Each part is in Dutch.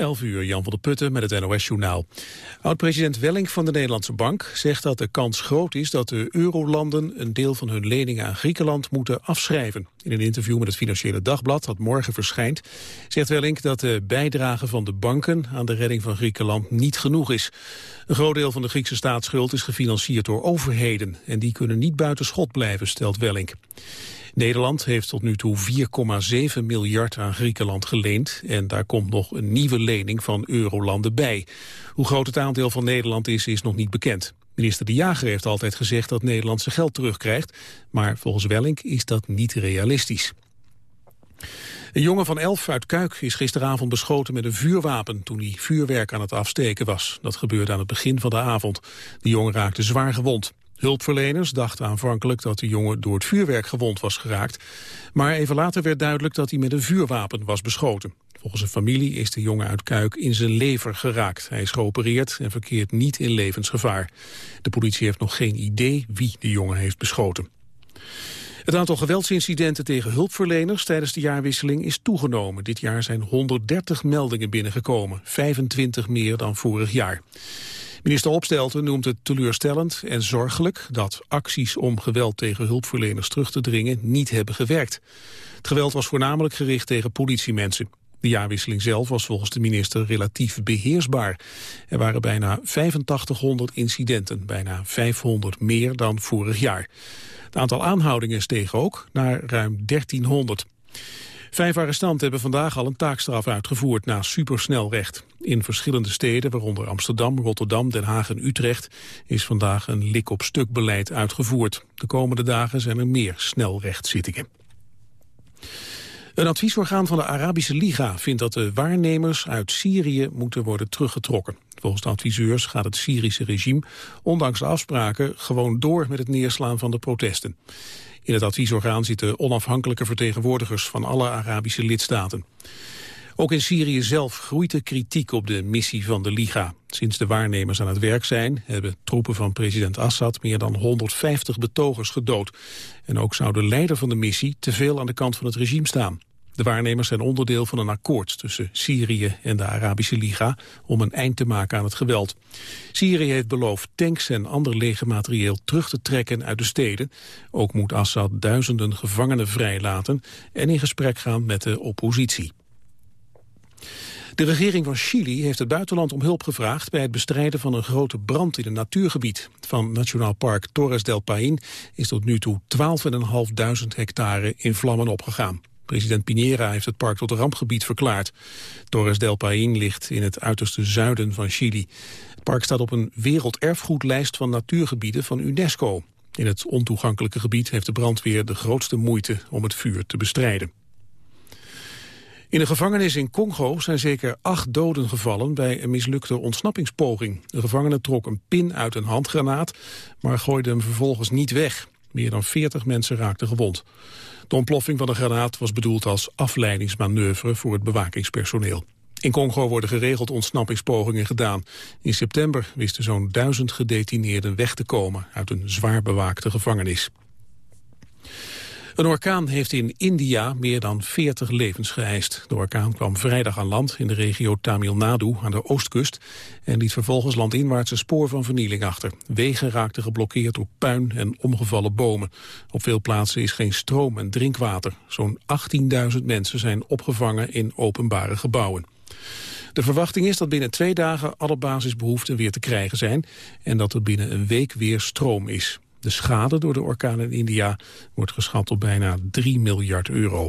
11 uur, Jan van der Putten met het NOS-journaal. Oud-president Welling van de Nederlandse Bank zegt dat de kans groot is dat de eurolanden een deel van hun leningen aan Griekenland moeten afschrijven. In een interview met het Financiële Dagblad dat morgen verschijnt, zegt Welling dat de bijdrage van de banken aan de redding van Griekenland niet genoeg is. Een groot deel van de Griekse staatsschuld is gefinancierd door overheden en die kunnen niet buiten schot blijven, stelt Welling. Nederland heeft tot nu toe 4,7 miljard aan Griekenland geleend en daar komt nog een nieuwe lening van eurolanden bij. Hoe groot het aandeel van Nederland is, is nog niet bekend. Minister De Jager heeft altijd gezegd dat Nederland zijn geld terugkrijgt, maar volgens Wellink is dat niet realistisch. Een jongen van elf uit Kuik is gisteravond beschoten met een vuurwapen toen hij vuurwerk aan het afsteken was. Dat gebeurde aan het begin van de avond. De jongen raakte zwaar gewond. Hulpverleners dachten aanvankelijk dat de jongen door het vuurwerk gewond was geraakt. Maar even later werd duidelijk dat hij met een vuurwapen was beschoten. Volgens zijn familie is de jongen uit Kuik in zijn lever geraakt. Hij is geopereerd en verkeert niet in levensgevaar. De politie heeft nog geen idee wie de jongen heeft beschoten. Het aantal geweldsincidenten tegen hulpverleners tijdens de jaarwisseling is toegenomen. Dit jaar zijn 130 meldingen binnengekomen, 25 meer dan vorig jaar. Minister Opstelten noemt het teleurstellend en zorgelijk dat acties om geweld tegen hulpverleners terug te dringen niet hebben gewerkt. Het geweld was voornamelijk gericht tegen politiemensen. De jaarwisseling zelf was volgens de minister relatief beheersbaar. Er waren bijna 8500 incidenten, bijna 500 meer dan vorig jaar. Het aantal aanhoudingen steeg ook naar ruim 1300. Vijf arrestanten hebben vandaag al een taakstraf uitgevoerd na supersnelrecht. In verschillende steden, waaronder Amsterdam, Rotterdam, Den Haag en Utrecht, is vandaag een lik-op-stuk beleid uitgevoerd. De komende dagen zijn er meer snelrechtzittingen. Een adviesorgaan van de Arabische Liga vindt dat de waarnemers uit Syrië moeten worden teruggetrokken. Volgens de adviseurs gaat het Syrische regime, ondanks de afspraken, gewoon door met het neerslaan van de protesten. In het adviesorgaan zitten onafhankelijke vertegenwoordigers van alle Arabische lidstaten. Ook in Syrië zelf groeit de kritiek op de missie van de Liga. Sinds de waarnemers aan het werk zijn, hebben troepen van president Assad meer dan 150 betogers gedood. En ook zou de leider van de missie te veel aan de kant van het regime staan. De waarnemers zijn onderdeel van een akkoord tussen Syrië en de Arabische Liga om een eind te maken aan het geweld. Syrië heeft beloofd tanks en ander legermaterieel terug te trekken uit de steden. Ook moet Assad duizenden gevangenen vrijlaten en in gesprek gaan met de oppositie. De regering van Chili heeft het buitenland om hulp gevraagd bij het bestrijden van een grote brand in een natuurgebied. Van Nationaal Park Torres del Paine is tot nu toe 12.500 hectare in vlammen opgegaan. President Piñera heeft het park tot rampgebied verklaard. Torres del Paine ligt in het uiterste zuiden van Chili. Het park staat op een werelderfgoedlijst van natuurgebieden van UNESCO. In het ontoegankelijke gebied heeft de brandweer de grootste moeite om het vuur te bestrijden. In een gevangenis in Congo zijn zeker acht doden gevallen bij een mislukte ontsnappingspoging. De gevangene trok een pin uit een handgranaat, maar gooide hem vervolgens niet weg. Meer dan 40 mensen raakten gewond. De ontploffing van de granaat was bedoeld als afleidingsmanoeuvre voor het bewakingspersoneel. In Congo worden geregeld ontsnappingspogingen gedaan. In september wisten zo'n duizend gedetineerden weg te komen uit een zwaar bewaakte gevangenis. Een orkaan heeft in India meer dan 40 levens geëist. De orkaan kwam vrijdag aan land in de regio Tamil Nadu aan de oostkust... en liet vervolgens landinwaarts een spoor van vernieling achter. Wegen raakten geblokkeerd door puin en omgevallen bomen. Op veel plaatsen is geen stroom en drinkwater. Zo'n 18.000 mensen zijn opgevangen in openbare gebouwen. De verwachting is dat binnen twee dagen alle basisbehoeften weer te krijgen zijn... en dat er binnen een week weer stroom is. De schade door de orkaan in India wordt geschat op bijna 3 miljard euro.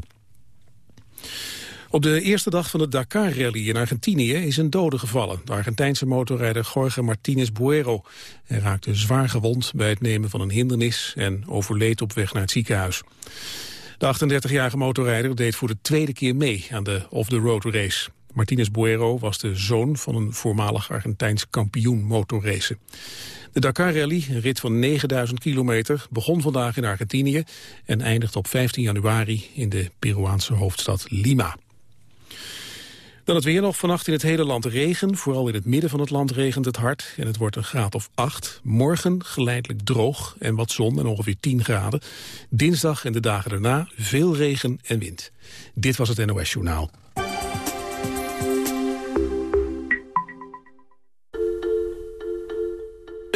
Op de eerste dag van de Dakar-rally in Argentinië is een dode gevallen. De Argentijnse motorrijder Jorge Martinez Buero. Hij raakte zwaar gewond bij het nemen van een hindernis... en overleed op weg naar het ziekenhuis. De 38-jarige motorrijder deed voor de tweede keer mee aan de off-the-road race. Martinez Buero was de zoon van een voormalig Argentijns kampioen motorracen. De Dakar Rally, een rit van 9000 kilometer, begon vandaag in Argentinië en eindigt op 15 januari in de Peruaanse hoofdstad Lima. Dan het weer nog vannacht in het hele land regen. Vooral in het midden van het land regent het hard. En het wordt een graad of 8. Morgen geleidelijk droog en wat zon en ongeveer 10 graden. Dinsdag en de dagen daarna veel regen en wind. Dit was het NOS Journaal.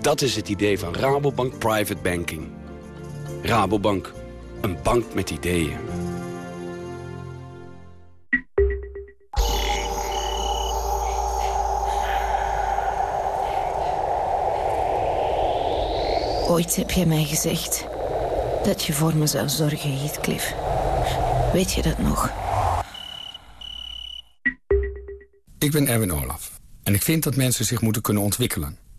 Dat is het idee van Rabobank Private Banking. Rabobank, een bank met ideeën. Ooit heb je mij gezegd dat je voor me zou zorgen, Heathcliff. Weet je dat nog? Ik ben Erwin Olaf. En ik vind dat mensen zich moeten kunnen ontwikkelen.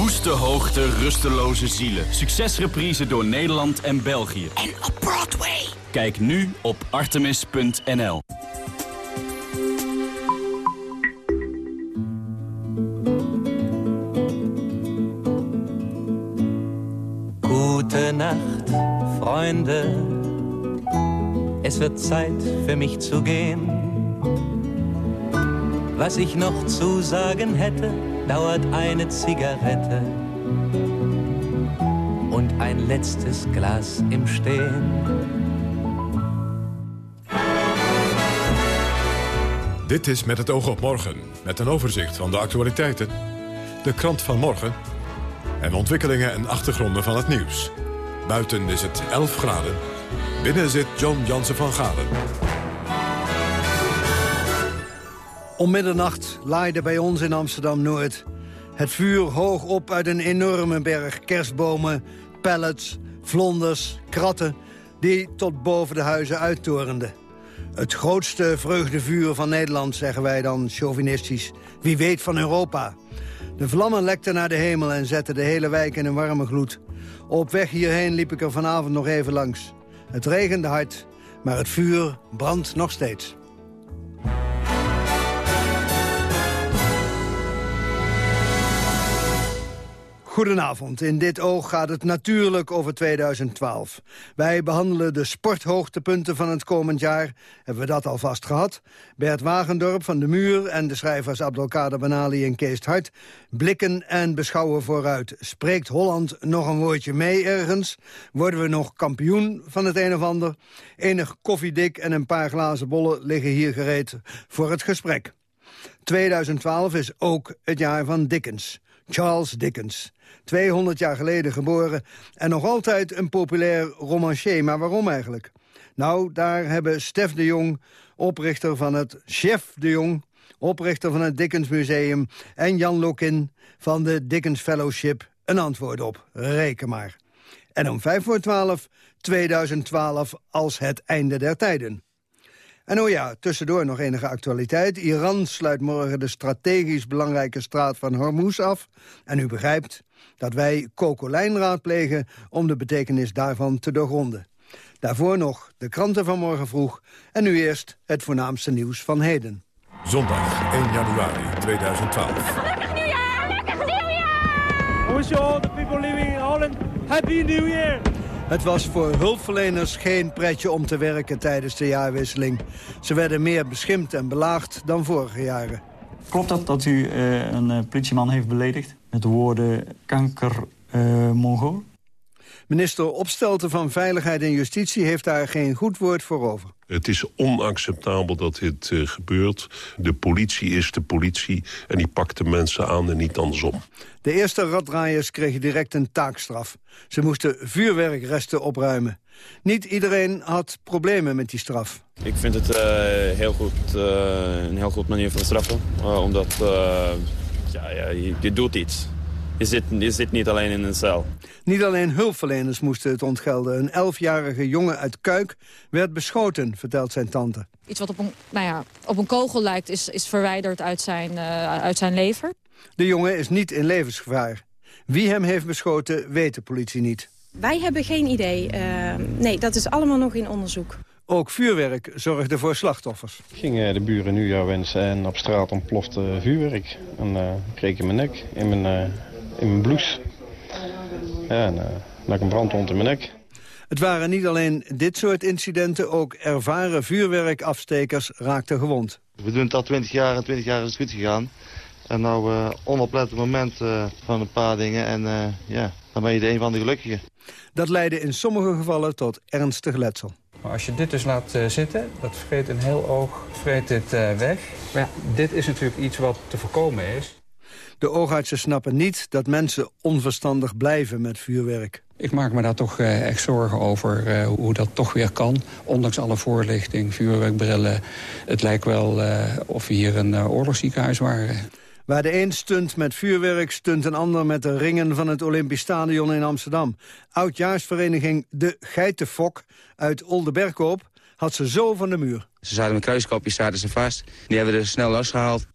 Woeste hoogte, rusteloze zielen. Succesreprise door Nederland en België. En op Broadway. Kijk nu op artemis.nl. Gute Nacht, Freunde. Es wird Zeit für mich zu gehen. Was ich noch zu sagen hätte, dauert eine Zigarette und ein letztes Glas im Stehen. Dit is Met het oog op morgen, met een overzicht van de actualiteiten, de krant van morgen en ontwikkelingen en achtergronden van het nieuws. Buiten is het 11 graden, binnen zit John Jansen van Galen. Om middernacht laaide bij ons in Amsterdam-Noord... het vuur hoog op uit een enorme berg kerstbomen, pallets, vlonders, kratten... die tot boven de huizen uittorenden. Het grootste vreugdevuur van Nederland, zeggen wij dan chauvinistisch. Wie weet van Europa. De vlammen lekten naar de hemel en zetten de hele wijk in een warme gloed. Op weg hierheen liep ik er vanavond nog even langs. Het regende hard, maar het vuur brandt nog steeds. Goedenavond. In dit oog gaat het natuurlijk over 2012. Wij behandelen de sporthoogtepunten van het komend jaar. Hebben we dat alvast gehad? Bert Wagendorp van de Muur en de schrijvers Abdelkader Benali en Kees Hart... blikken en beschouwen vooruit. Spreekt Holland nog een woordje mee ergens? Worden we nog kampioen van het een of ander? Enig koffiedik en een paar glazen bollen liggen hier gereed voor het gesprek. 2012 is ook het jaar van Dickens. Charles Dickens. 200 jaar geleden geboren en nog altijd een populair romancier. Maar waarom eigenlijk? Nou, daar hebben Stef de Jong, oprichter van het Chef de Jong... oprichter van het Dickens Museum... en Jan Lokin van de Dickens Fellowship een antwoord op. Reken maar. En om 5 voor 12, 2012 als het einde der tijden. En oh ja, tussendoor nog enige actualiteit. Iran sluit morgen de strategisch belangrijke straat van Hormuz af. En u begrijpt dat wij kokolijn raadplegen om de betekenis daarvan te doorgronden. Daarvoor nog de kranten van morgen vroeg. En nu eerst het voornaamste nieuws van heden. Zondag 1 januari 2012. Gelukkig nieuwjaar! Gelukkig nieuwjaar! Wish you all the people living in Holland happy new year! Het was voor hulpverleners geen pretje om te werken tijdens de jaarwisseling. Ze werden meer beschimpt en belaagd dan vorige jaren. Klopt dat dat u uh, een uh, politieman heeft beledigd met de woorden kanker uh, mongool? Minister Opstelten van Veiligheid en Justitie heeft daar geen goed woord voor over. Het is onacceptabel dat dit uh, gebeurt. De politie is de politie en die pakt de mensen aan en niet andersom. De eerste raddraaiers kregen direct een taakstraf. Ze moesten vuurwerkresten opruimen. Niet iedereen had problemen met die straf. Ik vind het uh, heel goed, uh, een heel goed manier van straffen. omdat ja, ja, je, je doet iets. Je zit, je zit niet alleen in een cel. Niet alleen hulpverleners moesten het ontgelden. Een elfjarige jongen uit Kuik werd beschoten, vertelt zijn tante. Iets wat op een, nou ja, op een kogel lijkt is, is verwijderd uit zijn, uh, uit zijn lever. De jongen is niet in levensgevaar. Wie hem heeft beschoten, weet de politie niet. Wij hebben geen idee. Uh, nee, dat is allemaal nog in onderzoek. Ook vuurwerk zorgde voor slachtoffers. Gingen de buren nieuwjaar wensen en op straat ontplofte vuurwerk. En uh, kreeg in mijn nek, in mijn, in mijn blouse. Ja, en uh, dan ik een brandwond in mijn nek. Het waren niet alleen dit soort incidenten, ook ervaren vuurwerkafstekers raakten gewond. We doen het al 20 jaar en 20 jaar is het goed gegaan. En nou uh, onoplettend moment uh, van een paar dingen en uh, ja, dan ben je de een van de gelukkigen. Dat leidde in sommige gevallen tot ernstig letsel. Maar als je dit dus laat uh, zitten, dat vreet een heel oog vreet dit uh, weg. Maar ja, dit is natuurlijk iets wat te voorkomen is. De oogartsen snappen niet dat mensen onverstandig blijven met vuurwerk. Ik maak me daar toch uh, echt zorgen over uh, hoe dat toch weer kan. Ondanks alle voorlichting, vuurwerkbrillen. Het lijkt wel uh, of we hier een oorlogsziekenhuis waren. Waar de een stunt met vuurwerk, stunt een ander met de ringen van het Olympisch Stadion in Amsterdam. Oudjaarsvereniging De Geitenfok uit Oldenbergkoop had ze zo van de muur. Ze zaten met kruiskopjes, zaten ze vast. Die hebben we er snel losgehaald.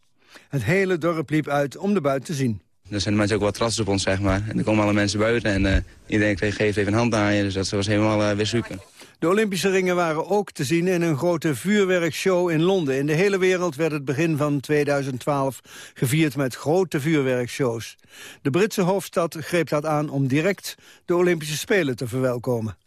Het hele dorp liep uit om de buit te zien. Dan zijn de mensen ook wel trots op ons, zeg maar. En dan komen alle mensen buiten en uh, iedereen geeft even een hand aan je. Dus dat was helemaal uh, weer super. De Olympische ringen waren ook te zien in een grote vuurwerkshow in Londen. In de hele wereld werd het begin van 2012 gevierd met grote vuurwerkshows. De Britse hoofdstad greep dat aan om direct de Olympische Spelen te verwelkomen.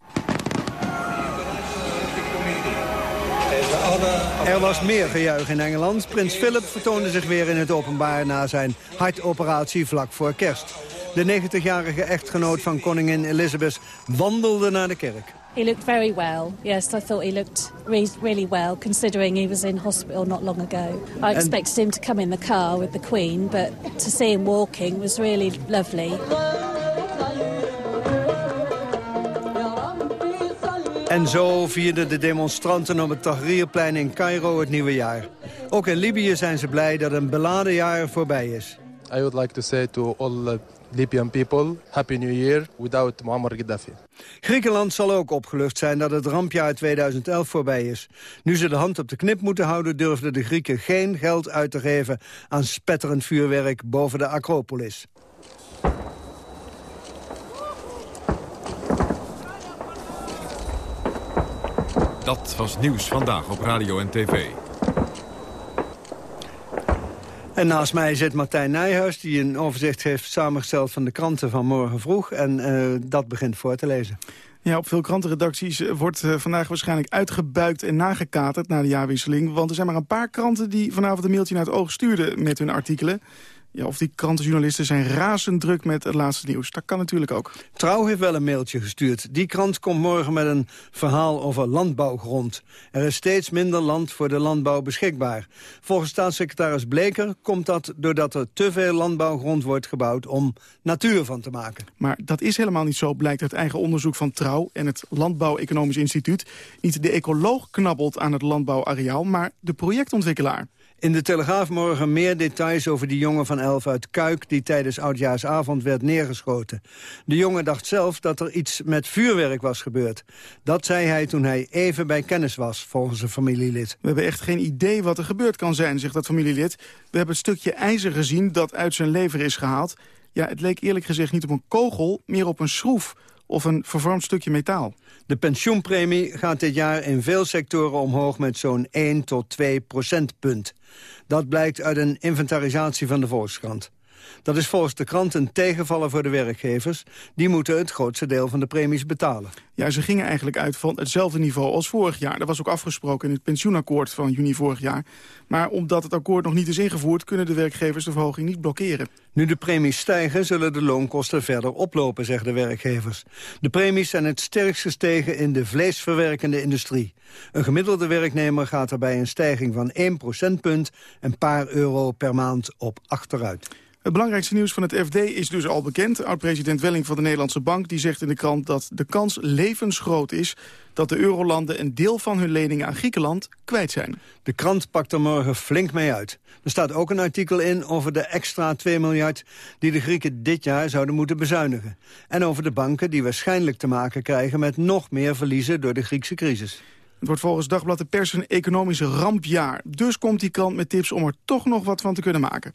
Er was meer gejuich in Engeland. Prins Philip vertoonde zich weer in het openbaar na zijn hartoperatie vlak voor kerst. De 90-jarige echtgenoot van koningin Elizabeth wandelde naar de kerk. He looked very well. Yes, I thought he looked re really well, considering he was in hospital not long ago. I expected him to come in the car with the Queen, but to see him walking was really lovely. En zo vierden de demonstranten op het Tahrirplein in Cairo het nieuwe jaar. Ook in Libië zijn ze blij dat een beladen jaar voorbij is. I would like to say to all Libyan people, Happy New Year without Muammar Gaddafi. Griekenland zal ook opgelucht zijn dat het rampjaar 2011 voorbij is. Nu ze de hand op de knip moeten houden... durfden de Grieken geen geld uit te geven aan spetterend vuurwerk boven de Acropolis. Dat was Nieuws Vandaag op Radio en TV. En naast mij zit Martijn Nijhuis, die een overzicht heeft samengesteld van de kranten van morgen vroeg. En uh, dat begint voor te lezen. Ja, op veel krantenredacties wordt uh, vandaag waarschijnlijk uitgebuikt en nagekaterd na de jaarwisseling. Want er zijn maar een paar kranten die vanavond een mailtje naar het oog stuurden met hun artikelen. Ja, of die krantenjournalisten zijn razend druk met het laatste nieuws. Dat kan natuurlijk ook. Trouw heeft wel een mailtje gestuurd. Die krant komt morgen met een verhaal over landbouwgrond. Er is steeds minder land voor de landbouw beschikbaar. Volgens staatssecretaris Bleker komt dat doordat er te veel landbouwgrond wordt gebouwd om natuur van te maken. Maar dat is helemaal niet zo, blijkt uit eigen onderzoek van Trouw en het Landbouw Economisch Instituut. Niet de ecoloog knabbelt aan het landbouwareaal, maar de projectontwikkelaar. In de Telegraaf morgen meer details over die jongen van elf uit Kuik... die tijdens Oudjaarsavond werd neergeschoten. De jongen dacht zelf dat er iets met vuurwerk was gebeurd. Dat zei hij toen hij even bij kennis was, volgens een familielid. We hebben echt geen idee wat er gebeurd kan zijn, zegt dat familielid. We hebben het stukje ijzer gezien dat uit zijn lever is gehaald. Ja, het leek eerlijk gezegd niet op een kogel, meer op een schroef of een vervormd stukje metaal. De pensioenpremie gaat dit jaar in veel sectoren omhoog met zo'n 1 tot 2 procentpunt. Dat blijkt uit een inventarisatie van de Volkskrant. Dat is volgens de krant een tegenvaller voor de werkgevers. Die moeten het grootste deel van de premies betalen. Ja, ze gingen eigenlijk uit van hetzelfde niveau als vorig jaar. Dat was ook afgesproken in het pensioenakkoord van juni vorig jaar. Maar omdat het akkoord nog niet is ingevoerd... kunnen de werkgevers de verhoging niet blokkeren. Nu de premies stijgen, zullen de loonkosten verder oplopen, zeggen de werkgevers. De premies zijn het sterkst gestegen in de vleesverwerkende industrie. Een gemiddelde werknemer gaat er bij een stijging van 1 procentpunt... een paar euro per maand op achteruit. Het belangrijkste nieuws van het FD is dus al bekend. Oud-president Welling van de Nederlandse Bank die zegt in de krant dat de kans levensgroot is dat de eurolanden een deel van hun leningen aan Griekenland kwijt zijn. De krant pakt er morgen flink mee uit. Er staat ook een artikel in over de extra 2 miljard die de Grieken dit jaar zouden moeten bezuinigen. En over de banken die waarschijnlijk te maken krijgen met nog meer verliezen door de Griekse crisis. Het wordt volgens Dagblad de Pers een economische rampjaar. Dus komt die krant met tips om er toch nog wat van te kunnen maken.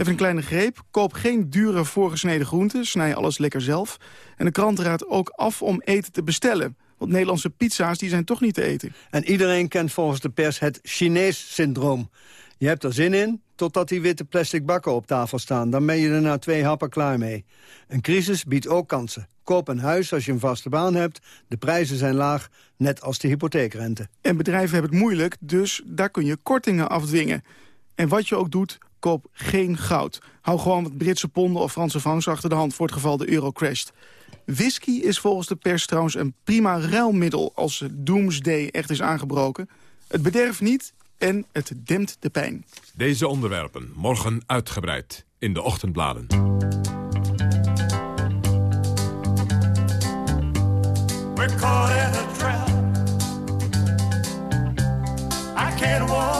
Even een kleine greep. Koop geen dure voorgesneden groenten. Snij alles lekker zelf. En de krant raadt ook af om eten te bestellen. Want Nederlandse pizza's die zijn toch niet te eten. En iedereen kent volgens de pers het Chinees-syndroom. Je hebt er zin in, totdat die witte plastic bakken op tafel staan. Dan ben je er na twee happen klaar mee. Een crisis biedt ook kansen. Koop een huis als je een vaste baan hebt. De prijzen zijn laag, net als de hypotheekrente. En bedrijven hebben het moeilijk, dus daar kun je kortingen afdwingen. En wat je ook doet, koop geen goud. Hou gewoon wat Britse ponden of Franse francs achter de hand... voor het geval de euro crasht. Whisky is volgens de pers trouwens een prima ruilmiddel... als doomsday echt is aangebroken. Het bederft niet en het dempt de pijn. Deze onderwerpen morgen uitgebreid in de ochtendbladen. We're caught in a trap. I can't walk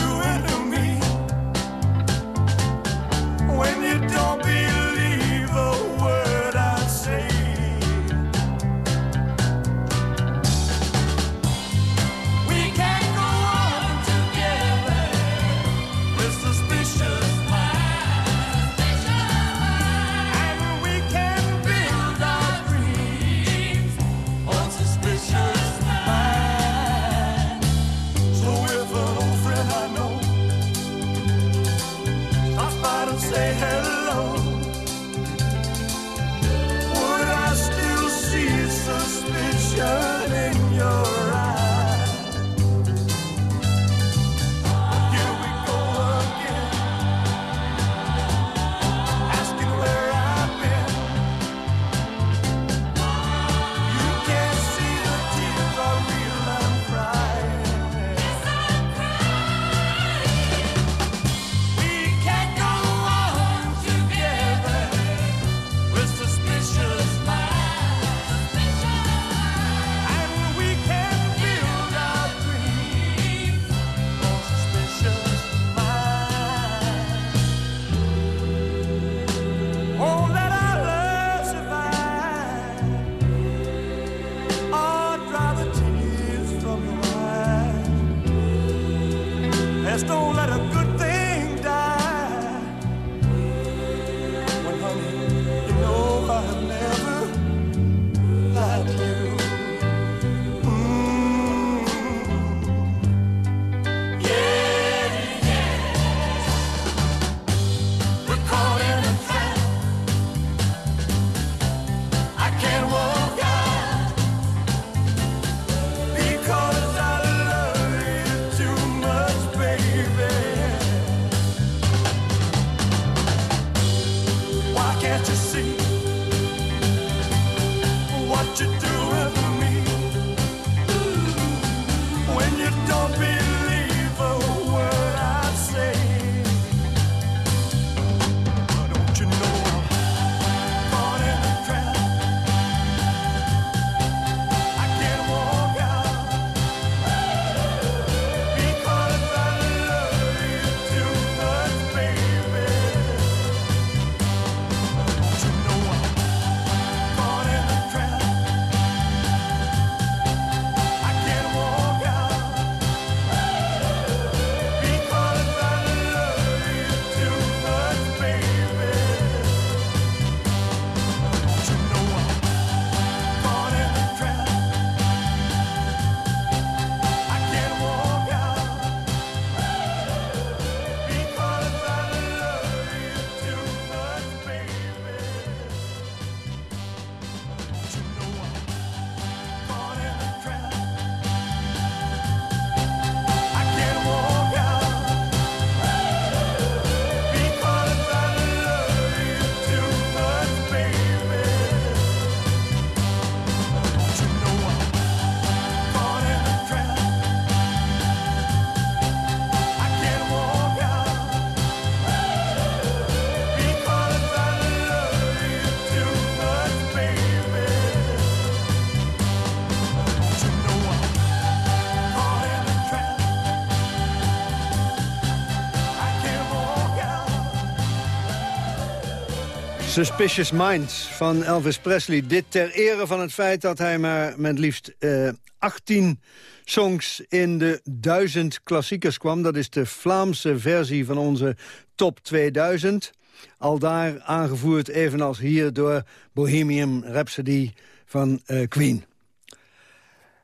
Suspicious Minds van Elvis Presley. Dit ter ere van het feit dat hij maar met liefst uh, 18 songs in de 1000 klassiekers kwam. Dat is de Vlaamse versie van onze top 2000. Al daar aangevoerd evenals hier door Bohemian Rhapsody van uh, Queen.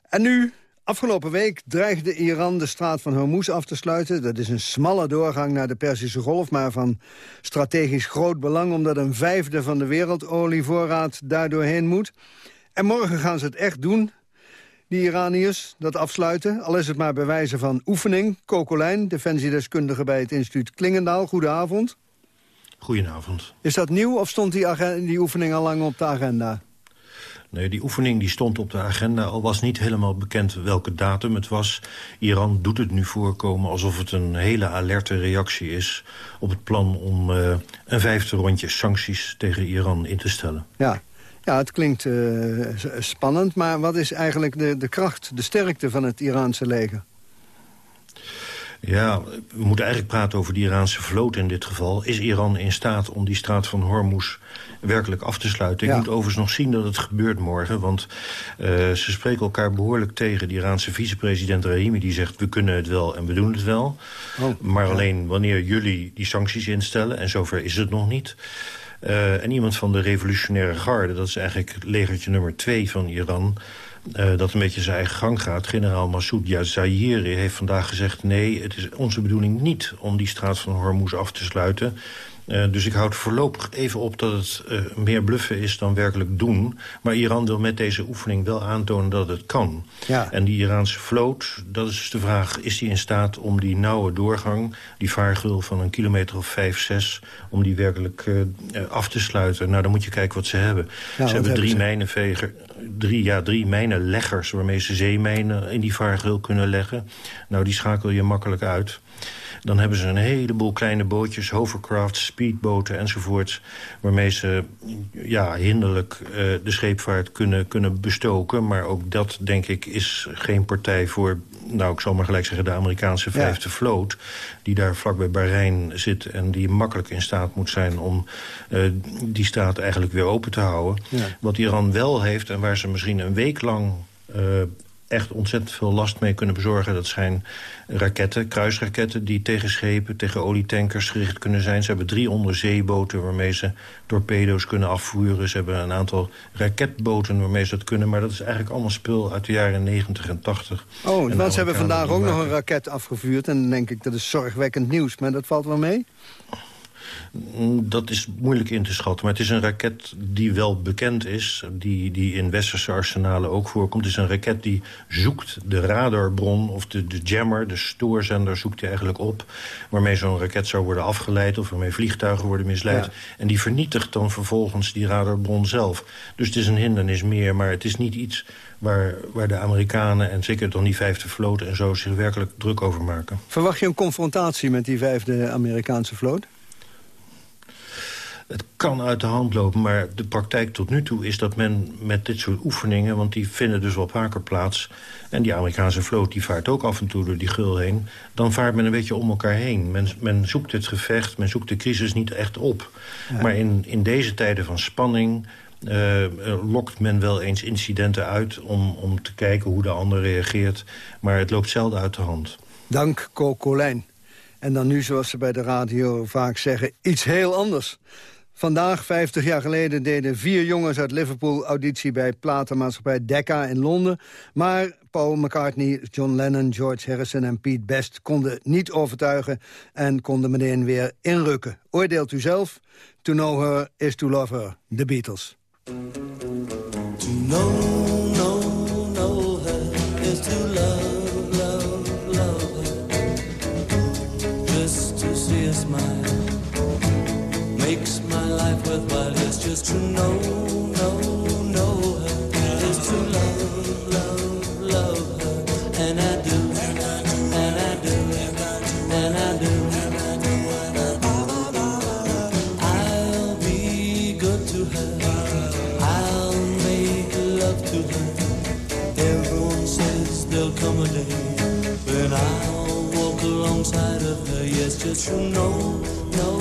En nu Afgelopen week dreigde Iran de straat van Hormuz af te sluiten. Dat is een smalle doorgang naar de Perzische Golf... maar van strategisch groot belang... omdat een vijfde van de wereldolievoorraad daardoor heen moet. En morgen gaan ze het echt doen, die Iraniërs, dat afsluiten. Al is het maar bij wijze van oefening. Kokolijn, defensiedeskundige bij het instituut Klingendaal. Goedenavond. Goedenavond. Is dat nieuw of stond die, die oefening al lang op de agenda? Nee, die oefening die stond op de agenda, al was niet helemaal bekend welke datum het was. Iran doet het nu voorkomen alsof het een hele alerte reactie is... op het plan om uh, een vijfde rondje sancties tegen Iran in te stellen. Ja, ja het klinkt uh, spannend, maar wat is eigenlijk de, de kracht, de sterkte van het Iraanse leger? Ja, we moeten eigenlijk praten over de Iraanse vloot in dit geval. Is Iran in staat om die straat van Hormuz werkelijk af te sluiten? Ik moet overigens nog zien dat het gebeurt morgen. Want uh, ze spreken elkaar behoorlijk tegen. De Iraanse vicepresident Rahimi die zegt... we kunnen het wel en we doen het wel. Oh, maar alleen wanneer jullie die sancties instellen... en zover is het nog niet... Uh, en iemand van de revolutionaire garde, dat is eigenlijk legertje nummer twee van Iran... Uh, dat een beetje zijn eigen gang gaat. Generaal Massoud Yazayiri heeft vandaag gezegd... nee, het is onze bedoeling niet om die straat van Hormuz af te sluiten. Uh, dus ik houd voorlopig even op dat het uh, meer bluffen is dan werkelijk doen. Maar Iran wil met deze oefening wel aantonen dat het kan. Ja. En die Iraanse vloot, dat is dus de vraag... is die in staat om die nauwe doorgang, die vaargul van een kilometer of vijf, zes... om die werkelijk uh, af te sluiten? Nou, dan moet je kijken wat ze hebben. Ze hebben drie mijnenveger, drie, ja, drie mijnenleggers... waarmee ze zeemijnen in die vaargul kunnen leggen. Nou, die schakel je makkelijk uit... Dan hebben ze een heleboel kleine bootjes, hovercrafts, speedboten enzovoort... waarmee ze ja, hinderlijk uh, de scheepvaart kunnen, kunnen bestoken. Maar ook dat, denk ik, is geen partij voor... nou, ik zal maar gelijk zeggen, de Amerikaanse vijfde ja. vloot... die daar vlakbij Bahrein zit en die makkelijk in staat moet zijn... om uh, die straat eigenlijk weer open te houden. Ja. Wat Iran wel heeft en waar ze misschien een week lang... Uh, echt ontzettend veel last mee kunnen bezorgen. Dat zijn raketten, kruisraketten die tegen schepen, tegen olietankers gericht kunnen zijn. Ze hebben drie onderzeeboten waarmee ze torpedo's kunnen afvoeren. Ze hebben een aantal raketboten waarmee ze dat kunnen. Maar dat is eigenlijk allemaal spul uit de jaren 90 en 80. Oh, want ze hebben vandaag ook nog een raket afgevuurd. En dan denk ik, dat is zorgwekkend nieuws. Maar dat valt wel mee? Mm, dat is moeilijk in te schatten. Maar het is een raket die wel bekend is. Die, die in westerse arsenalen ook voorkomt. Het is een raket die zoekt de radarbron of de, de jammer, de stoorzender zoekt hij eigenlijk op. Waarmee zo'n raket zou worden afgeleid of waarmee vliegtuigen worden misleid. Ja. En die vernietigt dan vervolgens die radarbron zelf. Dus het is een hindernis meer, maar het is niet iets waar, waar de Amerikanen en zeker dan die vijfde vloot en zo zich werkelijk druk over maken. Verwacht je een confrontatie met die vijfde Amerikaanse vloot? Het kan uit de hand lopen, maar de praktijk tot nu toe is dat men met dit soort oefeningen... want die vinden dus wel vaker plaats... en die Amerikaanse vloot die vaart ook af en toe door die gul heen... dan vaart men een beetje om elkaar heen. Men, men zoekt het gevecht, men zoekt de crisis niet echt op. Ja. Maar in, in deze tijden van spanning... Uh, lokt men wel eens incidenten uit om, om te kijken hoe de ander reageert. Maar het loopt zelden uit de hand. Dank, Colijn. En dan nu, zoals ze bij de radio vaak zeggen, iets heel anders. Vandaag, 50 jaar geleden, deden vier jongens uit Liverpool auditie bij platenmaatschappij Decca in Londen. Maar Paul McCartney, John Lennon, George Harrison en Pete Best konden niet overtuigen en konden meteen weer inrukken. Oordeelt u zelf. To know her is to love her. The Beatles. Life worthwhile. It's just to know, know, know her. Just to love, love, love her. And I do, And I do, and I do, and I do, I'll be good to her. I'll make love to her. Everyone says there'll come a day when I'll walk alongside of her. Yes, just to know, know,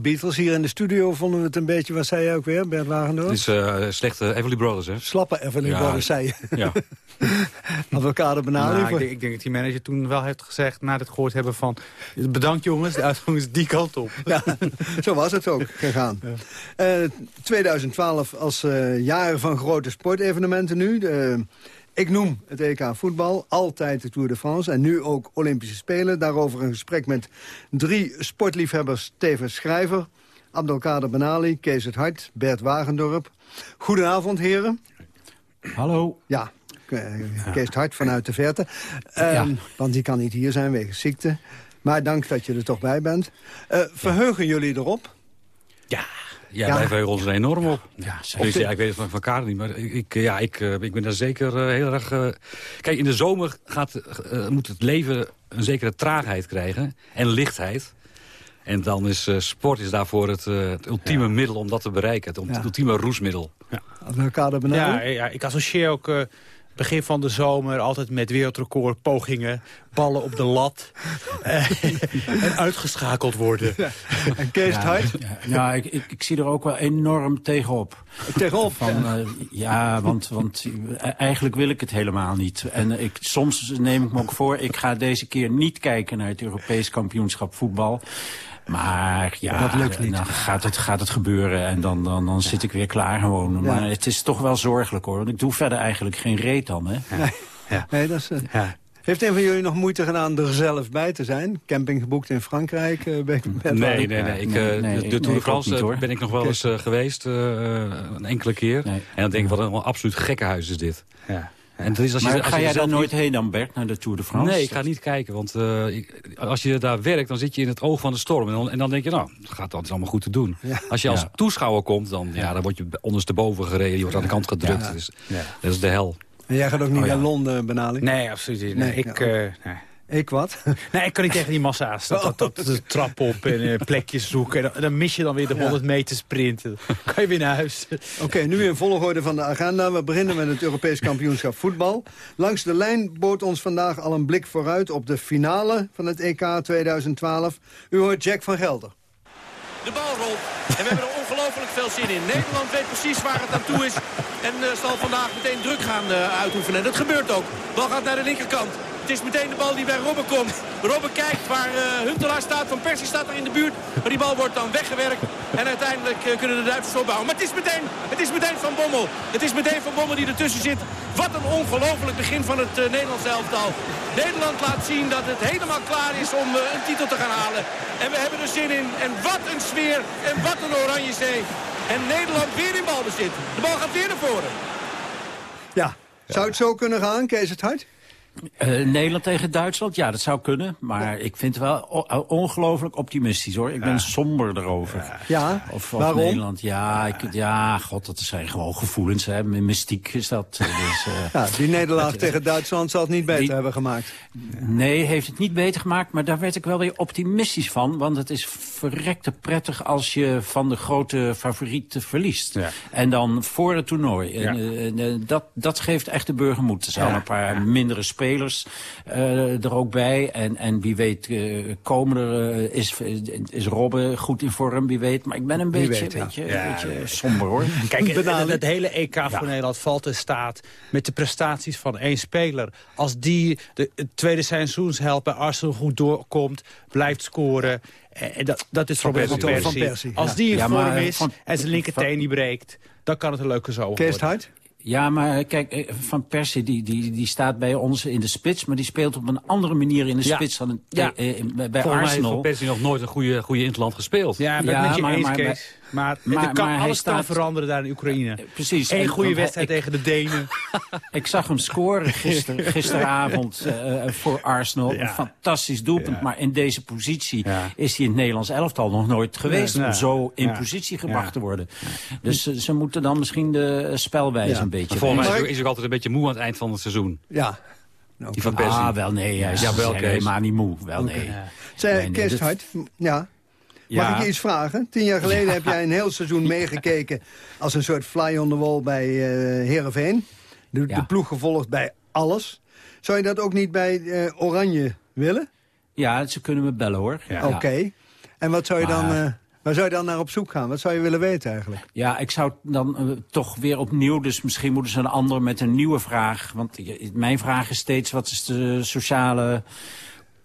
prille Beatles. Hier in de studio vonden we het een beetje... Wat zei je ook weer, Bert Wagendorp? Het is eh, slechte Everly Brothers, hè? Slappe Everly Ja. Brothers, zei je. Ja. Advocate Benali. Nou, ik, voor- denk, ik denk dat die manager toen wel heeft gezegd, na het gehoord hebben van... bedankt jongens, de uitgang is die kant op. Ja, zo was het ook gegaan. Eh, 2012 als eh, jaar van grote sportevenementen nu. De- ik noem het EK voetbal, altijd de Tour de France... en nu ook Olympische Spelen. Daarover een gesprek met drie sportliefhebbers, tevens schrijver... Abdelkader Benali, Kees het Hart, Bert Wagendorp. Goedenavond, heren. Hallo. Ja, eh, Kees het Hart vanuit de verte. Ehm, Want die kan niet hier zijn wegens ziekte. Maar dank dat je er toch bij bent. Eh, verheugen jullie erop? Ja, Ja. wij verheugen ons er enorm op. Ja, zeker. ja, ik weet het van, van Karin niet, maar ik, ja, ik, eh, ik ben daar zeker eh, heel erg... eh, Kijk, in de zomer gaat, eh, moet het leven een zekere traagheid krijgen en lichtheid. En dan is eh, sport is daarvoor het, het ultieme middel om dat te bereiken. Het, Ja. ultieme roesmiddel. Benali? Ja, ja, ik associeer ook eh, begin van de zomer altijd met wereldrecord pogingen. Ballen op de lat. eh, en uitgeschakeld worden. En Kees Hart? Ja, ja, ik, ik, ik zie er ook wel enorm tegenop. Tegenop? Van, eh, ja, want, want eh, eigenlijk wil ik het helemaal niet. En ik, soms neem ik me ook voor, ik ga deze keer niet kijken naar het Europees kampioenschap voetbal. Maar ja, Dat lukt niet. dan gaat het, gaat het gebeuren en dan, dan, dan zit ik weer klaar gewoon. Ja. Maar het is toch wel zorgelijk hoor, want ik doe verder eigenlijk geen reet dan. Hè? Nee, nee dat is... eh, Heeft een van jullie nog moeite gedaan er zelf bij te zijn? Camping geboekt in Frankrijk? eh, bij- bij- Nee, nee, nee. Ik, Nee, eh, nee, de, nee, de Tour ik de ook France niet, hoor. ben ik nog wel eens geweest, een enkele keer. En dan denk ik, wat een absoluut gekkenhuis is dit. Ja. En is als je, maar als ga je jij daar nooit heen dan, Bert, naar de Tour de France? Nee, ik ga niet kijken. Want eh, ik- als je daar werkt, dan zit je in het oog van de storm. En dan, en dan denk je, nou, het gaat dat is allemaal goed te doen. Als je als Ja. toeschouwer komt, dan, ja, dan word je ondersteboven gereden. Je wordt aan de kant gedrukt. Ja. Dus, Ja. Dat is de hel. En jij gaat ook niet Oh, ja. naar Londen, Benali? Nee, absoluut niet. Nee, Nee, ik, ja, eh, nee. Ik wat? Nee, ik kan niet tegen die massa's. Dat, dat, dat, de trap op en eh, plekjes zoeken. En dan, dan mis je dan weer de 100 meter sprinten. Dan kan je weer naar huis. Oké, nu in volgorde van de agenda. We beginnen met het Europees kampioenschap voetbal. Langs de lijn bood ons vandaag al een blik vooruit op de finale van het EK 2012. U hoort Jack van Gelder. De bal rolt. En we hebben er ongelooflijk veel zin in. Nederland weet precies waar het aan toe is. En eh, zal vandaag meteen druk gaan eh, uitoefenen. En dat gebeurt ook. De bal gaat naar de linkerkant. Het is meteen de bal die bij Robben komt. Robben kijkt waar eh, Huntelaar staat. Van Persie staat er in de buurt. Maar die bal wordt dan weggewerkt. En uiteindelijk eh, kunnen de Duitsers opbouwen. Maar het is, meteen, het is meteen Van Bommel. Het is meteen Van Bommel die ertussen zit. Wat een ongelooflijk begin van het uh, Nederlands elftal. Nederland laat zien dat het helemaal klaar is om een titel te gaan halen. En we hebben er zin in. En wat een sfeer. En wat een oranje zee. En Nederland weer in balbezit. De bal gaat weer naar voren. Ja, zou het zo kunnen gaan, Kees het Hart? Uh, Nederland tegen Duitsland, ja, dat zou kunnen. Maar ik vind het wel ongelooflijk optimistisch, hoor. Ik ben ja. somber erover. Ja, of, of waarom? Nederland, ja, ik, ja, god, dat zijn gewoon gevoelens, hè. Mystiek is dat. Dus, uh, ja, die nederlaag tegen Duitsland zal het niet beter die, hebben gemaakt. Nee, heeft het niet beter gemaakt, maar daar werd ik wel weer optimistisch van. Want het is verrekte prettig als je van de grote favorieten verliest. Ja. En dan voor het toernooi. En, uh, dat, dat geeft echt de burger moed. Er zijn een paar mindere spelers spelers eh, er ook bij. En, en wie weet eh, komen er, eh, is, is Robben goed in vorm, wie weet. Maar ik ben een beetje, weet, ja. beetje, Ja, beetje nee. somber hoor. Kijk, het, het- hele EK voor Nederland valt in staat met de prestaties van één speler. Als die de, het tweede seizoenshelft bij Arsenal goed doorkomt, blijft scoren... En dat, dat is Van Robert van Persie. Persie. Van Persie, Als die in Ja, vorm maar is van- en zijn linkerteen niet breekt... dan kan het een leuke zomer worden. Ja, maar kijk, eh, Van Persie die, die, die staat bij ons in de spits... maar die speelt op een andere manier in de Ja. spits dan een- Ja. eh, eh, bij, bij Volgens mij heeft Arsenal. Van Persie nog nooit een goede, goede interland gespeeld. Ja, ben met je eens, Kees. Maar, maar- er kan, maar hij alles kan staat- veranderen daar in Oekraïne. Precies. Eén goede wedstrijd tegen de Denen. Ik zag hem scoren gister, gisteravond eh, eh, voor Arsenal. Ja. Een fantastisch doelpunt. Maar in deze positie is hij in het Nederlands elftal nog nooit geweest. Om zo in Ja. positie gebracht Ja. te worden. Dus ze, ze moeten dan misschien de spelwijze Ja. een beetje... Volgens mij is ook altijd een beetje moe aan het eind van het seizoen. Ja. Die van Persie. Ah, wel nee. Hij is, Ja, wel, hij is Kees. helemaal niet moe. Wel nee. Zij, Nee, nee, Kees dit- Hart, ja. Ja. Mag ik je iets vragen? Tien jaar geleden heb jij een heel seizoen meegekeken... als een soort fly on the wall bij eh Heerenveen. De, de ploeg gevolgd bij alles. Zou je dat ook niet bij eh, Oranje willen? Ja, ze kunnen me bellen hoor. Oké. En wat zou je dan... Eh, waar zou je dan naar op zoek gaan? Wat zou je willen weten eigenlijk? Ja, ik zou dan toch weer opnieuw... dus misschien moeten ze een ander met een nieuwe vraag. Want mijn vraag is steeds... wat is de sociale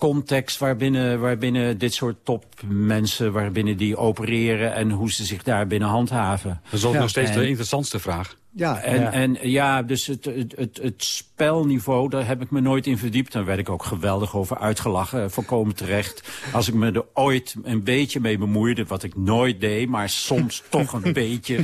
context waarbinnen, waarbinnen dit soort topmensen... waarbinnen die opereren en hoe ze zich daar binnen handhaven. Dat is ook Ja. nog steeds En- de interessantste vraag. Ja, En Ja. en, ja dus het, het, het, het spelniveau, daar heb ik me nooit in verdiept. Daar werd ik ook geweldig over uitgelachen, eh, volkomen terecht. Als ik me er ooit een beetje mee bemoeide, wat ik nooit deed... maar soms toch een beetje.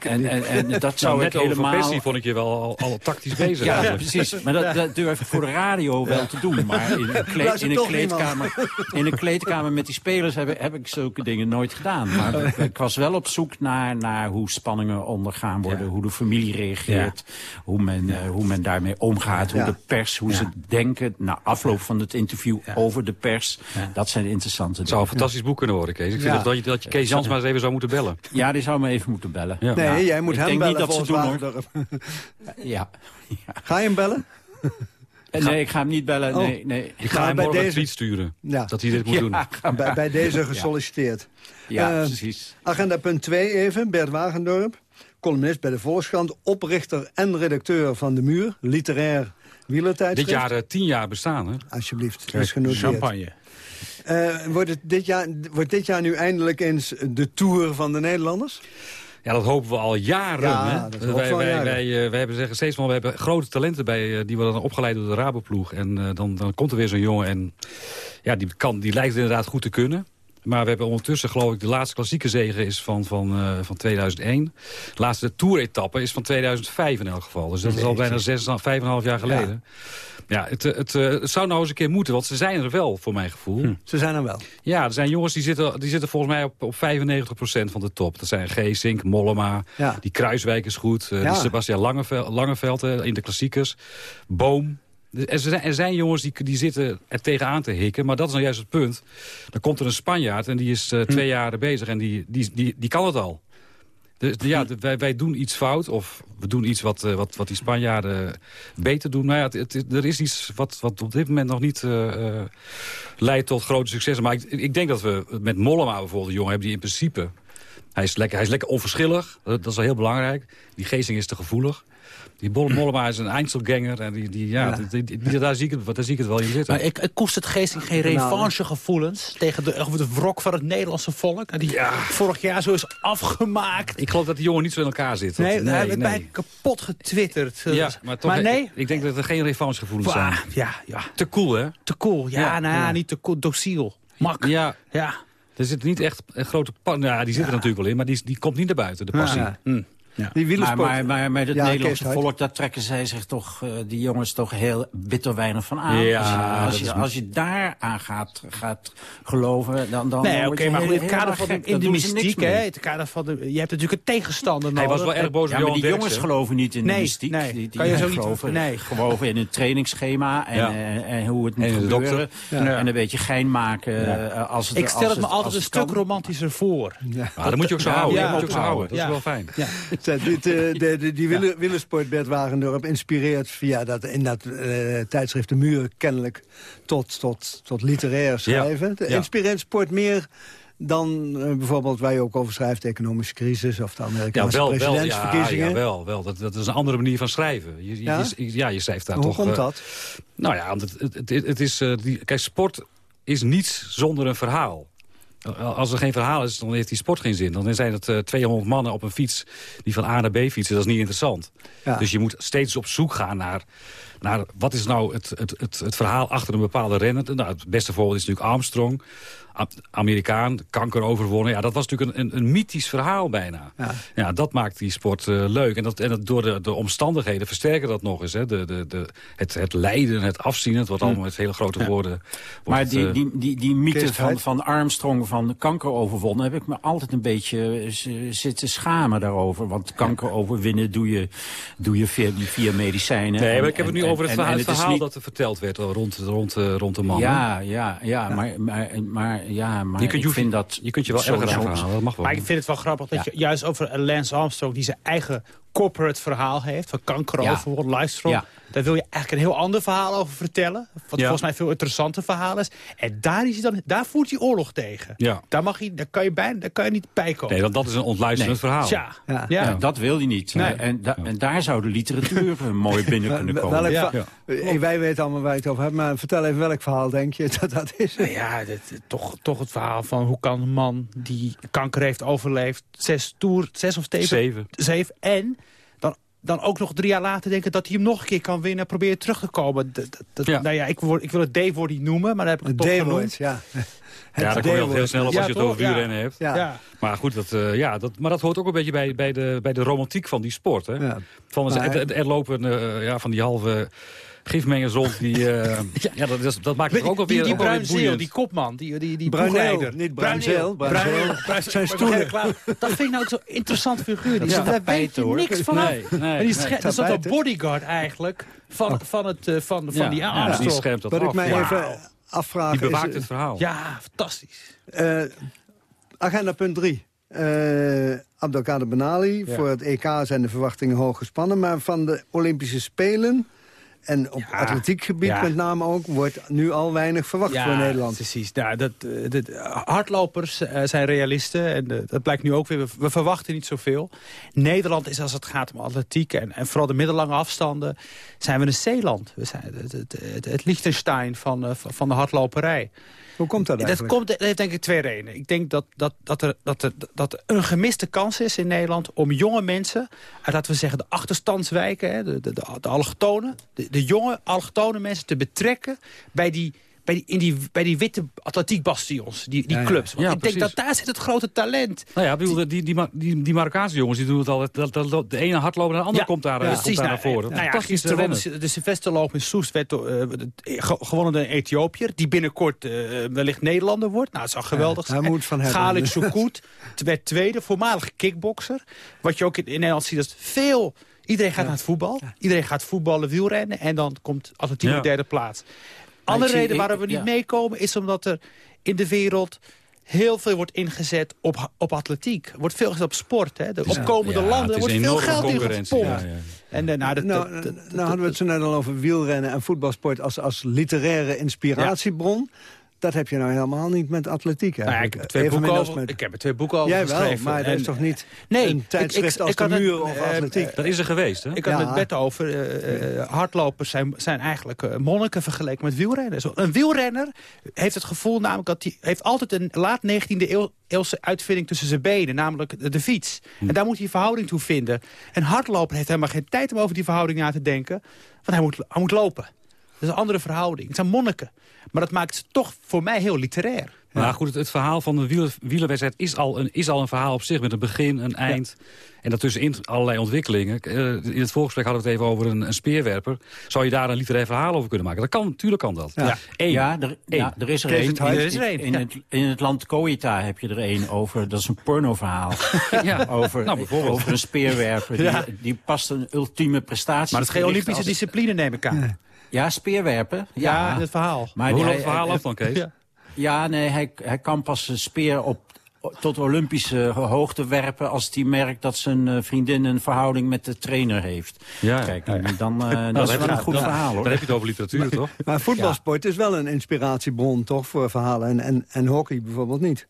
En, en, en dat zou Nou, ik net over Van helemaal... Persie vond ik je wel al, al tactisch bezig. Ja, precies. Maar dat, dat durf ik voor de radio wel te doen. Maar in een, kleed- in een kleedkamer, in een kleedkamer met die spelers heb, ik- heb ik zulke dingen nooit gedaan. Maar ik, ik was wel op zoek naar, naar hoe spanningen ondergaan worden. Hoe de familie reageert. Hoe, men, eh, hoe men daarmee omgaat. Hoe Ja. de pers, hoe ze denken na afloop van het interview over de pers. Dat zijn interessante dingen. Het zou een fantastisch boek kunnen worden, Kees. Ik vind Ja. dat, dat, je, dat je Kees Jans maar eens even zou moeten bellen. Ja, die zou me even moeten bellen. Ja. Nee, Ja. jij moet ik hem denk bellen niet dat ze doen, hoor. Ja. Ga je hem bellen? Eh, Nee, ik ga hem niet bellen. Oh. Nee, nee. Ik ga hem bij morgen een deze- tweet sturen. Ja. Dat hij dit moet Ja, doen. Bij, bij deze gesolliciteerd. Ja, Eh, precies. Agenda punt 2 even, Bert Wagendorp. Columnist bij de Volkskrant, oprichter en redacteur van De Muur. Literair wielertijdschrift. Dit jaar eh, tien jaar bestaan, hè? Alsjeblieft, dat is genoteerd. Champagne. Eh, wordt, het dit jaar, wordt dit jaar nu eindelijk eens de Tour van de Nederlanders? Ja, dat hopen we al jaren. Ja, hè? wij, wij, jaren. wij, eh, wij hebben zeggen steeds van, we hebben grote talenten bij, die worden dan opgeleid door de Raboploeg. En dan, dan komt er weer zo'n jongen en ja, die, kan, die lijkt het inderdaad goed te kunnen. Maar we hebben ondertussen, geloof ik, de laatste klassieke zege is van, van, eh, van 2001. De laatste toeretappe is van 2005 in elk geval. Dus dat is al bijna zes, vijf en een half jaar geleden. Ja, het, eh, het, het zou nou eens een keer moeten, want ze zijn er wel, voor mijn gevoel. Ze zijn er wel. Ja, er zijn jongens die zitten, die zitten volgens mij op, op 95% van de top. Dat zijn Geesink, Mollema, Ja. die Kruiswijk is goed. eh, Ja. die Sebastian Langeveld, Langeveld in de klassiekers. Boom. Dus Er zijn, er zijn jongens die, die zitten er tegenaan te hikken. Maar dat is nou juist het punt. Dan komt er een Spanjaard en die is Hm. eh, twee jaar bezig. En die, die, die, die kan het al. Dus ja, de- wij, wij doen iets fout. Of we doen iets wat, eh, wat, wat die Spanjaarden beter doen. Maar ja, het, het- er is iets wat, wat op dit moment nog niet eh, leidt tot grote successen. Maar ik, ik denk dat we met Mollema bijvoorbeeld een jongen hebben die in principe... Hij is lekker, hij is lekker onverschillig. Dat, dat is wel heel belangrijk. Die Geesing is te gevoelig. Die Mollema is een Einzelganger. En die, die, ja, die- die- die- daar, zie ik het, daar zie ik het wel in zitten. Maar ik, ik koestert Geesting geen revanchegevoelens tegen de, over de wrok van het Nederlandse volk. En die vorig jaar zo is afgemaakt. Ik geloof dat die jongen niet zo in elkaar zit. Nee, Dat- hij heeft het bij kapot getwitterd. Ja, maar, toch, nee, Ik denk dat er geen revanchegevoelens zijn. Ja, ja, Te cool, hè? te cool. Ja, Ja, nou ja, ja. niet te cool, dociel. Mak. Ja, Ja. Er zit niet echt een grote... pa- Nou, ja, die zit er natuurlijk wel in, maar die, die komt niet naar buiten, de passie. Ja. Die Maar, wielersport. maar, maar met het Ja, Nederlandse volk, daar trekken zij zich toch, eh, die jongens toch heel bitter weinig van aan. Ja, als, je, als, je, is- als je daar aan gaat, gaat geloven, dan, dan Nee, oké, maar goed, in het kader van de, in de mystiek, hè, het kader van de, je hebt natuurlijk een tegenstander Hij nodig. was wel erg boos op Ja, maar die jongens geloven niet in Nee, de mystiek. nee, Die, die kan je zo niet- geloven, nee. geloven in een trainingsschema en, Ja. eh, en hoe het moet En de gebeuren. En een beetje gein maken eh, als het Ik stel het me altijd een het stuk romantischer voor. Ah, dat moet je ook zo houden. dat moet je ook zo ja. houden. Dat is wel fijn. Ja. Dit, eh, de, de, die wieler, wielersport Bert Wagendorp inspireert via dat, in dat eh, tijdschrift De Muur kennelijk tot, tot, tot literair schrijven. Ja. Inspireert sport meer dan eh, bijvoorbeeld waar je ook over schrijft... de economische crisis of de Ja, Amerikaanse wel, wel, ja, presidentsverkiezingen. ja, wel, wel. Dat, dat is een andere manier van schrijven. Je, Ja? je, ja, je schrijft daar Hoe toch... komt eh, dat? Nou ja, het, het, het, het is... die, kijk, sport is niets zonder een verhaal. Eh, Als er geen verhaal is, dan heeft die sport geen zin. Dan zijn het eh, 200 mannen op een fiets die van A naar B fietsen. Dat is niet interessant. Ja. Dus je moet steeds op zoek gaan naar, naar wat is nou het, het, het, het verhaal achter een bepaalde renner. Nou, het beste voorbeeld is natuurlijk Armstrong. Amerikaan, kanker overwonnen. Ja, dat was natuurlijk een, een, een mythisch verhaal bijna. Ja. Ja. dat maakt die sport eh, leuk. En, dat, en dat door de, de omstandigheden versterken dat nog eens. Hè. De, de, de, het, het lijden, het afzien, het wordt allemaal met hele grote woorden. wordt Maar het, die, eh, die, die, die mythe van, van Armstrong van kanker overwonnen... heb ik me altijd een beetje eh, zitten schamen daarover. Want kanker overwinnen doe je, doe je via, via medicijnen. Nee, En- maar ik heb het nu en- over het en- verhaal, en het is verhaal niet- dat er verteld werd rond, rond, eh, rond de man. hè. Ja, ja, ja, Maar, maar, maar, ja, maar Je kunt je ik vind dat... je kunt je wel zo- verhalen, dat mag wel. Maar ik vind het wel grappig dat je juist over Lance Armstrong... die zijn eigen corporate verhaal heeft, van kanker Ja. overwonnen, livestream. Ja. Daar wil je eigenlijk een heel ander verhaal over vertellen. Wat Ja. volgens mij een veel interessanter verhaal is. En daar, is hij dan, daar voert hij oorlog tegen. Ja. Daar, mag hij, daar, kan je bijna, daar kan je niet bij komen. Nee, want dat is een ontluisterend verhaal. Ja. ja. Ja, dat wil hij niet. Nee. En, da- en daar zou de literatuur mooi binnen kunnen komen. Welk Wij weten allemaal waar je het over hebt, maar vertel even welk verhaal denk je dat dat is. Nou ja, dit, toch, toch het verhaal van hoe kan een man die kanker heeft overleefd... zes, toer, zes of zeven, Zeven. zeven en dan, ook nog drie jaar later denken dat hij hem nog een keer kan winnen... proberen terug te komen. Dat, dat- dat- Ja. Nou ja, ik, word, ik wil het D-woord niet noemen, maar dat heb ik het Het toch genoemd. ja. Ja, daar kom je al heel snel op Ja, als je het toch? over Ja. wielrennen hebt. Ja. Ja. Maar goed, dat, eh, ja, dat, maar dat hoort ook een beetje bij, bij, de, bij de romantiek van die sport. Hè? Ja. Van, Maar- er, er lopen eh, ja, van die halve gifmengers rond. Die, eh, ja, dat, is, dat maakt het ook die, alweer die ook alweer Bruinzeel, die kopman, die, die, die Bruineel, ploegleider. niet Bruinzeel. Zijn stoelen. Dat vind ik nou zo'n interessant figuur. Die Ja, daar weet je hoor. niks van. Nee, nee, Maar die nee. dat is een Tapijten. bodyguard eigenlijk van, van, het, eh, van, van Ja, die ja, Armstrong. die schermt dat Wat af. ik mij Ja. even afvraag Die bewaakt is... het verhaal. Ja, fantastisch. eh, agenda punt 3. Abdelkader Benali. Voor het EK zijn de verwachtingen hoog gespannen. Maar van de Olympische Spelen... en op atletiekgebied Ja. met name ook... wordt nu al weinig verwacht voor Nederland. precies. Nou, dat, eh, dat, hardlopers eh, zijn realisten. En eh, dat blijkt nu ook weer. We, we verwachten niet zoveel. Nederland is als het gaat om atletiek... en, en vooral de middellange afstanden... zijn we een Zeeland. We zijn het, het, het, het Liechtenstein van, eh, van van de hardloperij. Hoe komt dat Dat, eigenlijk? komt, dat heeft denk ik twee redenen. Ik denk dat, dat, dat, er, dat, er, dat er een gemiste kans is in Nederland... om jonge mensen uit, laten we zeggen, de achterstandswijken... Hè, de, de, de, de allochtonen, de, de jonge allochtone mensen te betrekken... bij die, bij die, in die, bij die witte atletiekbastions, die, die Ja, clubs. Want Ja, ik denk dat daar zit het grote talent. Nou ja, bedoel, die, die, die, die Marokkaanse jongens die doen het altijd. Dat, dat, dat- de ene hardloper naar de andere komt daar, eh, komt precies. daar Nou, naar voren. Nou gisteren rennen. won de, de Sylvesterloop in Soest werd eh, gewonnen door een Ethiopiër... die binnenkort eh, wellicht Nederlander wordt. Nou, het is al geweldig. hij moet van hebben. Werd tweede, voormalig kickbokser. Wat je ook in, in Nederland ziet, dat veel... Iedereen gaat naar het voetbal. Iedereen gaat voetballen, wielrennen. En dan komt atletiek Ja. op derde plaats. Andere zie- reden ik- waarom we niet ja. meekomen... is omdat er in de wereld heel veel wordt ingezet op, op atletiek. Er wordt veel gezet op sport. Hè. De opkomende Ja, landen. Er wordt veel geld in concurrentie, gepompt. ja, ja. En, eh, nou, dat, Nou, dat- dat- nou hadden we het zo net al over wielrennen en voetbalsport als, als literaire inspiratiebron. Dat heb je nou helemaal niet met atletiek Nou ja, ik, heb er twee boeken over, met- ik heb er twee boeken over Jij wel, geschreven. maar dat En- is toch niet nee, een ik- tijdschrift ik- als ik de muur of atletiek? Dat is er geweest, hè? Ik had Ja. het met bed over. eh, eh, hardlopers zijn, zijn eigenlijk eh, monniken vergeleken met wielrenners. Een wielrenner heeft het gevoel namelijk dat hij heeft altijd een laat 19e eeuw, eeuwse uitvinding tussen zijn benen, namelijk de, de fiets. Hm. En daar moet hij verhouding toe vinden. Een hardloper heeft helemaal geen tijd om over die verhouding na te denken, want hij moet, hij moet lopen. Dat is een andere verhouding. Het zijn monniken. Maar dat maakt het toch voor mij heel literair. Maar goed, het, het verhaal van de wieler, wielerwedstrijd is al, een, is al een verhaal op zich... met een begin, een eind en daartussenin allerlei ontwikkelingen. Eh, in het voorgesprek hadden we het even over een, een speerwerper. Zou je daar een literair verhaal over kunnen maken? Dat kan, natuurlijk kan dat. Ja. Eén. Ja, er, Eén. ja, er is er één. In, in, ja. het, in het land Koita heb je er één over. Dat is een pornoverhaal. Ja. over, Nou, bijvoorbeeld. over een speerwerper. Die, Ja. die past een ultieme prestatie. Maar het is geen Olympische als- discipline, neem ik aan. Ja, speerwerpen. Ja, Ja, in het verhaal. Maar Hoe loopt het verhaal af dan, Kees? Ja. Ja, nee, hij, hij kan pas een speer op, tot Olympische hoogte werpen... als hij merkt dat zijn eh, vriendin een verhouding met de trainer heeft. Ja, Kijk, ja. dan uh, dat is wel een goed verhaal, hoor. Dan heb je het over literatuur, toch? Maar voetbalsport is wel een inspiratiebron, toch, voor verhalen. En, en, en hockey bijvoorbeeld niet.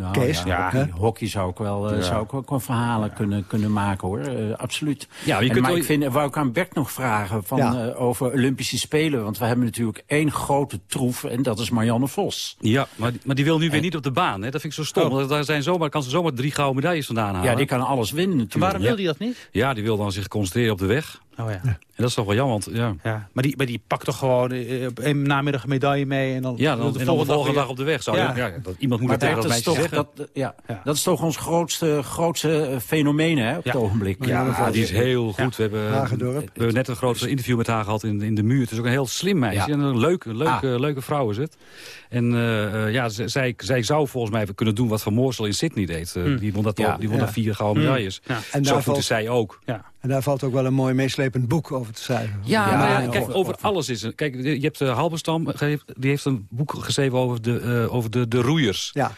Nou, Kees? ja, hockey, hockey zou ik wel, eh, Ja. zou ik ook wel verhalen kunnen, kunnen maken, hoor. Eh, absoluut. Ja, je En, kunt maar wel- ik vind, wou ik aan Bert nog vragen van, Ja. eh, over Olympische Spelen. Want we hebben natuurlijk één grote troef en dat is Marianne Vos. Ja, maar, die- maar die wil nu weer niet op de baan. Hè? Dat vind ik zo stom. Want Daar zijn zomaar, kan ze zomaar drie gouden medailles vandaan halen. Ja, die kan alles winnen natuurlijk. Waarom wil hij dat niet? Ja, die wil dan zich concentreren op de weg. Oh ja. En dat is toch wel jammer, want ja... Ja, maar die, maar die pakt toch gewoon eh, op een namiddag een medaille mee en dan, Ja, dan, en dan de volgende dag op de weg. Zou je, Ja. ja. dat, iemand moet Maar het tegen dat, dat is meisje toch, zeggen. dat, ja, dat is toch ons grootste, grootste eh, fenomeen hè, op Ja. het ogenblik. Ja, die is heel goed. We hebben, we hebben net een groot interview met haar gehad in, in de muur. Het is ook een heel slim meisje. Ja. En een leuke, leuke, Ah. leuke vrouw is het. En eh, eh, ja, zij, zij zou volgens mij kunnen doen wat Van Moorsel in Sydney deed. Eh, Die won, dat die won daar vier gouden medailles. Ja. En Zo daar goed valt, is zij ook. Ja. en daar valt ook wel een mooi meeslepend boek over te schrijven. Ja, Ja, ja, kijk, over, over- alles is er. Kijk, je hebt uh, Halberstam, ge- die heeft een boek geschreven over de, eh, over de, de roeiers. Ja,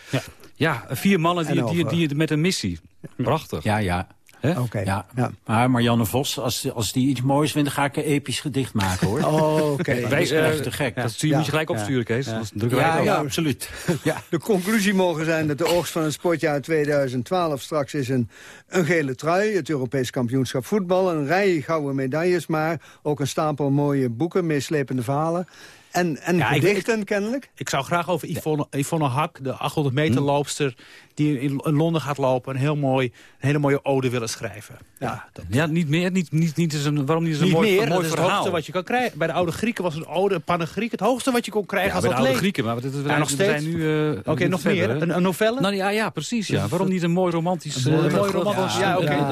Ja, vier mannen En die, die, over- die, met een missie. Prachtig. Ja, ja. Ja. Ja. Maar Marianne Vos, als, als die iets moois vindt, dan ga ik een episch gedicht maken, hoor. Oh, oké. Dat Wij, is eh, echt te gek. Dat stuur, moet je gelijk opsturen, Kees. Ja, ja, absoluut. Ja. De conclusie mogen zijn dat de oogst van het sportjaar 2012 straks is een, een gele trui, het Europees kampioenschap voetbal, een rij gouden medailles, maar ook een stapel mooie boeken, meeslepende verhalen en, en Ja, ik- gedichten kennelijk. Ik zou graag over Yvonne, Yvonne Hak, de 800 meter loopster... die in, in Londen gaat lopen, een, heel mooi, een hele mooie ode willen schrijven. Ja, dat, Ja, niet meer. Niet, niet, niet eens een, waarom niet eens een niet mooi, meer, een dat mooi is het verhaal? hoogste wat je kan krijgen. Bij de oude Grieken was een ode, een panegriek, het hoogste wat je kon krijgen Ja, als bij de oude. Grieken, maar dit, we, Ja, zijn- nog we steeds. zijn nu... eh, Oké, nog verder, meer? Een, een novelle? Nou ja, ja, precies. Ja. Waarom niet een mooi romantisch... een eh, mooi groot- romantisch. ja, oké. ja,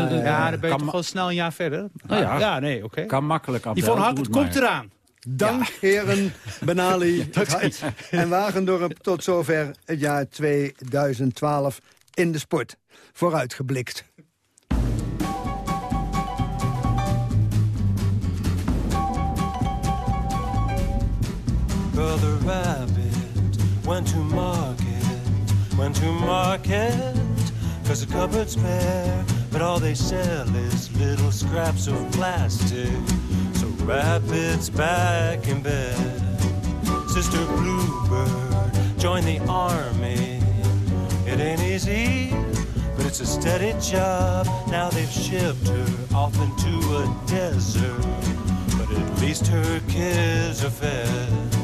dan ben je Kan toch ma- wel snel een jaar verder. Nou ja. ja nee, oké. Kan makkelijk, Abdel. Yvonne Hak, het komt eraan. Dank, heren Benali en Wagendorp. Tot zover het jaar 2012 in de sport. Vooruitgeblikt. Brother Rabbit went to market, went to market, cause the cupboard's bare, but all they sell is little scraps of plastic. Rabbit's back in bed. Sister Bluebird join the army. It ain't easy, but it's a steady job. Now they've shipped her off into a desert, but at least her kids are fed.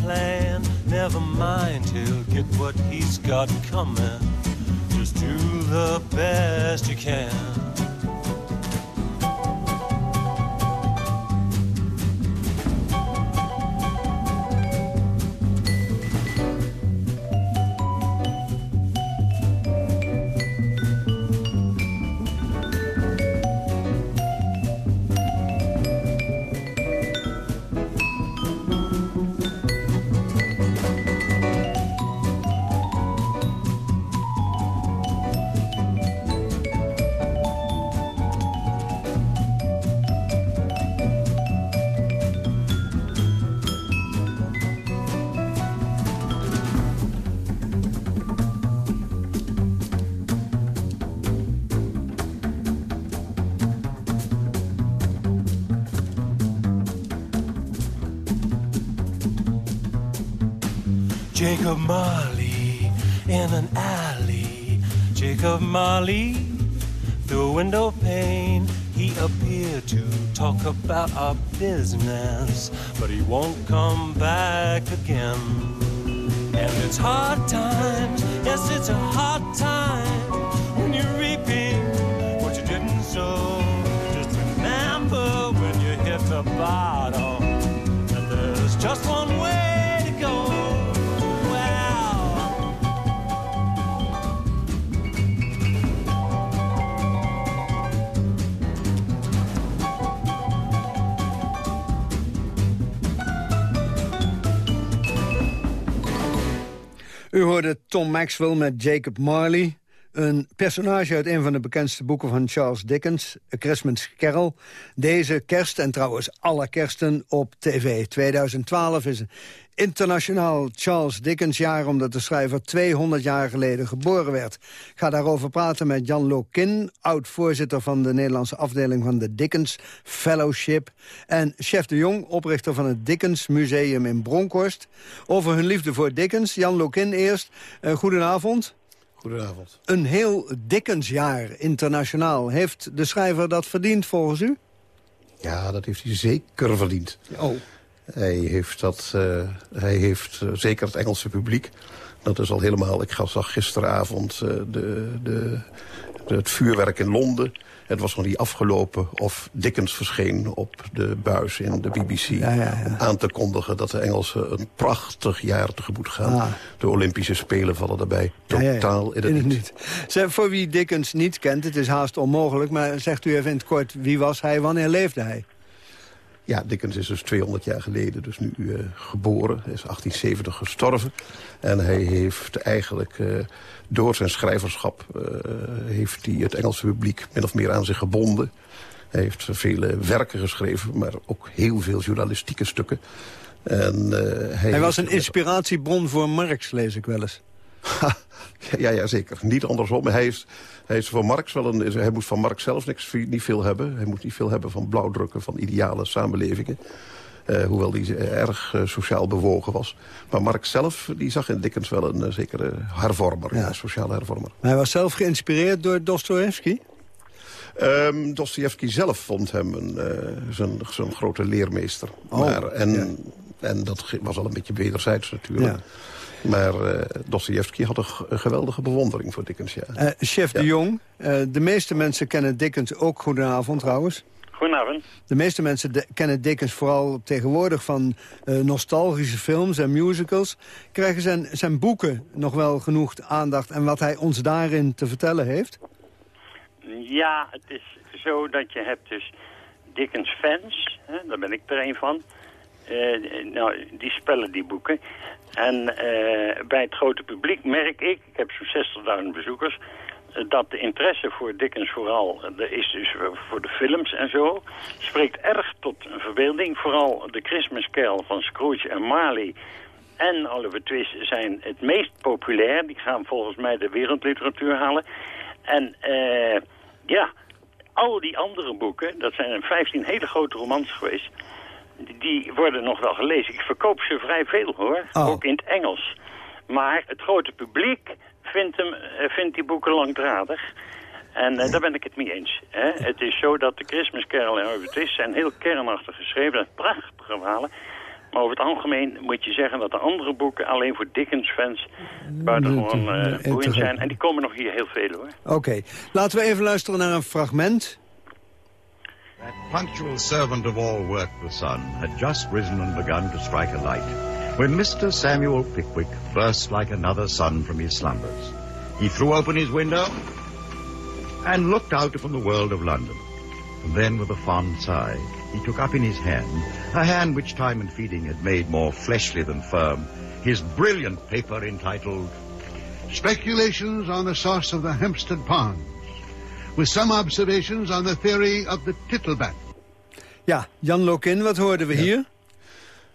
Plan. Never mind, he'll get what he's got coming. Jacob Marley in an alley. Jacob Marley through a window pane. He appeared to talk about our business, but he won't come back again. And it's hard times, yes, it's a hard time when you're reaping what you didn't sow. Just remember when you hit the bottom, that there's just one way to go. U hoorde Tom Maxwell met Jacob Marley. Een personage uit een van de bekendste boeken van Charles Dickens, A Christmas Carol. Deze kerst, en trouwens alle kersten op tv. 2012 is internationaal Charles Dickens jaar... omdat de schrijver 200 jaar geleden geboren werd. Ik ga daarover praten met Jan Lokin, oud-voorzitter van de Nederlandse afdeling van de Dickens Fellowship. En Chef de Jong, oprichter van het Dickens Museum in Bronkhorst. Over hun liefde voor Dickens. Jan Lokin eerst. Uh, goedenavond. Goedenavond. Een heel Dickensjaar internationaal. Heeft de schrijver dat verdiend volgens u? Ja, dat heeft hij zeker verdiend. Oh. Hij heeft, dat, uh, hij heeft uh, zeker het Engelse publiek. Dat is al helemaal... Ik zag gisteravond uh, de, de, de, het vuurwerk in Londen. Het was nog niet afgelopen of Dickens verscheen op de buis in de BBC... Ja, ja, ja. om aan te kondigen dat de Engelsen een prachtig jaar tegemoet gaan. Ah. De Olympische Spelen vallen daarbij totaal in het, in het niet. Zeg, voor wie Dickens niet kent, het is haast onmogelijk... maar zegt u even in het kort, wie was hij, wanneer leefde hij? Ja, Dickens is dus 200 jaar geleden dus nu uh, geboren. Hij is 1870 gestorven. En hij heeft eigenlijk uh, door zijn schrijverschap... Uh, heeft hij het Engelse publiek min of meer aan zich gebonden. Hij heeft vele werken geschreven, maar ook heel veel journalistieke stukken. En, hij, hij was een inspiratiebron voor Marx, lees ik wel eens. ja, ja, zeker. Niet andersom. Hij is, hij is voor Marx wel een, hij moet van Marx zelf niks, niet veel hebben. Hij moet niet veel hebben van blauwdrukken, van ideale samenlevingen. Uh, hoewel hij erg uh, sociaal bewogen was. Maar Marx zelf die zag in Dickens wel een uh, zekere hervormer, ja. een sociale hervormer. Maar hij was zelf geïnspireerd door Dostoevsky? Um, Dostoevsky zelf vond hem een, zijn, zijn grote leermeester. Oh, maar, en, ja. en dat was al een beetje wederzijds natuurlijk. Ja. Maar uh, Dostoevsky had een geweldige bewondering voor Dickens, ja. Uh, chef ja. de Jong, uh, de meeste mensen kennen Dickens ook. Goedenavond trouwens. Goedenavond. De meeste mensen de kennen Dickens vooral tegenwoordig van nostalgische films en musicals. Krijgen zijn, zijn boeken nog wel genoeg aandacht en wat hij ons daarin te vertellen heeft? Ja, het is zo dat je hebt dus Dickens fans, hè, daar ben ik er een van... Uh, nou, die spellen die boeken. En uh, bij het grote publiek merk ik, ik heb zo'n 60.000 bezoekers... Uh, dat de interesse voor Dickens vooral, er is dus voor de films en zo... spreekt erg tot een verbeelding. Vooral de Christmas Carol van Scrooge en Marley... en Oliver Twist zijn het meest populair. Die gaan volgens mij de wereldliteratuur halen. En ja, al die andere boeken, dat zijn 15 hele grote romans geweest die worden nog wel gelezen. Ik verkoop ze vrij veel hoor, oh. ook in het Engels. Maar het grote publiek vindt, hem, vindt die boeken langdradig. En uh, daar ben ik het mee eens. Hè? Het is zo dat de Christmas Carol en Twist zijn heel kernachtig geschreven. Dat prachtige verhalen. Maar over het algemeen moet je zeggen dat de andere boeken alleen voor Dickens-fans buitengewoon uh, boeiend zijn. En die komen nog hier heel veel hoor. Oké, okay. laten we even luisteren naar een fragment. That punctual servant of all work, the sun, had just risen and begun to strike a light, when Mr. Samuel Pickwick burst like another sun from his slumbers. He threw open his window and looked out upon the world of London. And then, with a fond sigh, he took up in his hand, a hand which time and feeding had made more fleshly than firm, his brilliant paper entitled Speculations on the Source of the Hempstead Ponds with some observations on the theory of the tittlebat. Ja, Jan Lokin, wat hoorden we ja. hier?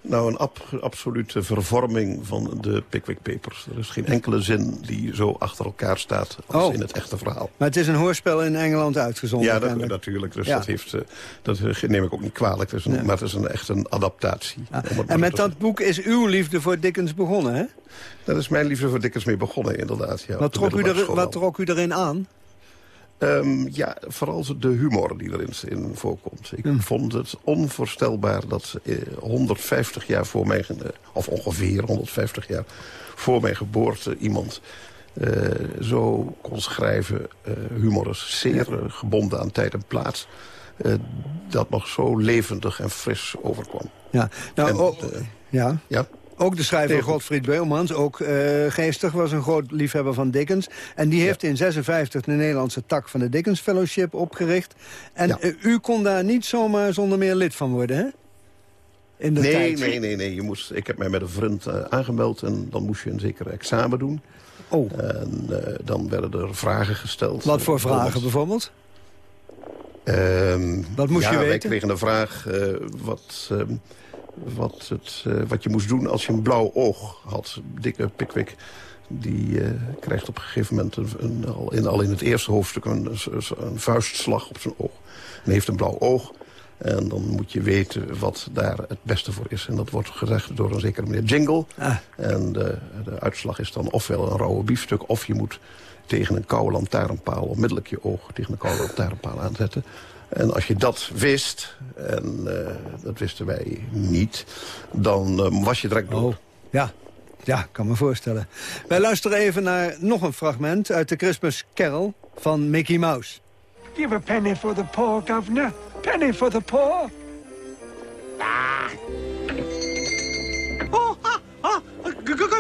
Nou, een ab absolute vervorming van de Pickwick Papers. Er is geen enkele zin die zo achter elkaar staat als oh. in het echte verhaal. Maar het is een hoorspel in Engeland uitgezonden. Ja, dat, natuurlijk. Dus ja. dat, heeft, dat neem ik ook niet kwalijk. Een, ja. Maar het is een, echt een adaptatie. Ja. En met dat boek is uw liefde voor Dickens begonnen, hè? Dat is mijn liefde voor Dickens mee begonnen, inderdaad. Ja, wat, trok u er, wat trok u erin aan? Um, ja, vooral de humor die erin in voorkomt. Ik mm. vond het onvoorstelbaar dat eh, 150 jaar voor mij... of ongeveer 150 jaar voor mijn geboorte... iemand uh, zo kon schrijven. Uh, zeer gebonden aan tijd en plaats. dat nog zo levendig en fris overkwam. Ja, nou, en, oh, Ja. Ja. Ook de schrijver Godfried Beumans, ook eh, geestig, was een groot liefhebber van Dickens. En die heeft in 56 de Nederlandse tak van de Dickens Fellowship opgericht. En eh, u kon daar niet zomaar zonder meer lid van worden, hè? In de nee, tijd. nee, nee, nee. Je moest, ik heb mij met een vriend eh, aangemeld en dan moest je een zeker examen doen. Oh. En dan werden er vragen gesteld. Wat voor vragen bijvoorbeeld? Ehm, Wat moest ja, je wij weten? kregen de vraag wat, ehm, wat, het, eh, wat je moest doen als je een blauw oog had. Dikke Pickwick die eh, krijgt op een gegeven moment een, een- al, in, al in het eerste hoofdstuk een, een vuistslag op zijn oog. En heeft een blauw oog. En dan moet je weten wat daar het beste voor is. En dat wordt gezegd door een zekere meneer Jingle. Ah. En de, de uitslag is dan ofwel een rauwe biefstuk... of je moet tegen een koude lantaarnpaal onmiddellijk je oog tegen een koude lantaarnpaal aanzetten. En als je dat wist, en eh, dat wisten wij niet, dan eh, was je direct dood. Ja. Ja, kan me voorstellen. Wij luisteren even naar nog een fragment uit de Christmas Carol van Mickey Mouse. Give a penny for the poor, governor. Penny for the poor. Ah. Oh, ah, ah,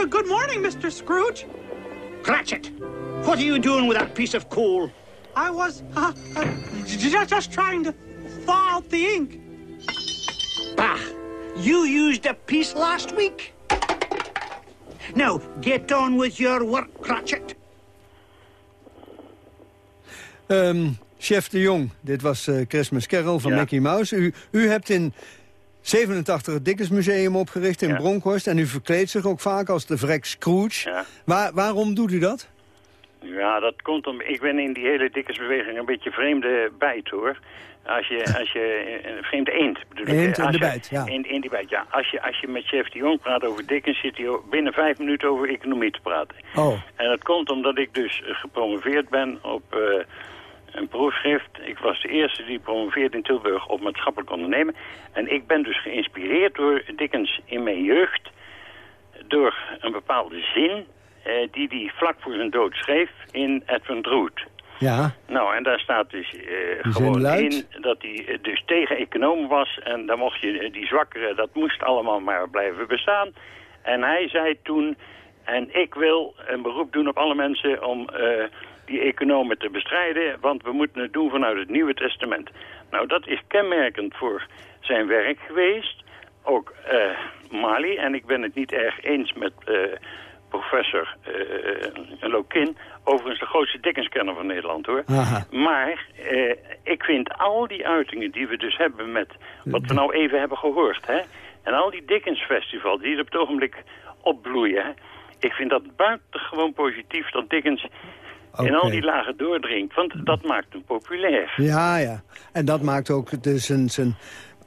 good morning, Mr. Scrooge. Cratchit, what are you doing with that piece of coal? I was uh, uh, just trying to thaw out the ink. Bah, you used a piece last week. Now, get on with your work, Cratchit. Ehm, chef de Jong, dit was eh, Christmas Carol van Ja. Mickey Mouse. U, u hebt in 87 het Dickens Museum opgericht in Bronkhorst... en u verkleedt zich ook vaak als de vrek Scrooge. Waar, waarom doet u dat? Ja, dat komt om... Ik ben in die hele dikkersbeweging een beetje vreemde bijt, hoor. Als je, als je een vreemde eend bedoel ik. Eend in de je- bijt, ja. In, in die bijt, ja. Als je, als je met chef de Jong praat over Dickens, zit hij binnen vijf minuten over economie te praten. Oh. En dat komt omdat ik dus eh, gepromoveerd ben op eh, een proefschrift. Ik was de eerste die promoveerde in Tilburg op maatschappelijk ondernemen. En ik ben dus geïnspireerd door Dickens in mijn jeugd. Door een bepaalde zin eh, die hij vlak voor zijn dood schreef in Edwin Drood. Ja. Nou, en daar staat dus eh, gewoon in dat hij eh, dus tegen economen was. En dan mocht je, die zwakkeren, dat moest allemaal maar blijven bestaan. En hij zei toen, en ik wil een beroep doen op alle mensen om die economen te bestrijden. Want we moeten het doen vanuit het Nieuwe Testament. Nou, dat is kenmerkend voor zijn werk geweest. Ook Mali, en ik ben het niet erg eens met professor eh Lokin. Overigens de grootste Dickenskenner van Nederland, hoor. Aha. Maar eh, ik vind al die uitingen die we dus hebben met wat we nou even hebben gehoord, hè, en al die Dickens festivals die er op het ogenblik opbloeien, hè, ik vind dat buitengewoon positief dat Dickens in al Oké. die lagen doordringt, want dat maakt hem populair. Ja, ja. En dat maakt ook de, zijn, zijn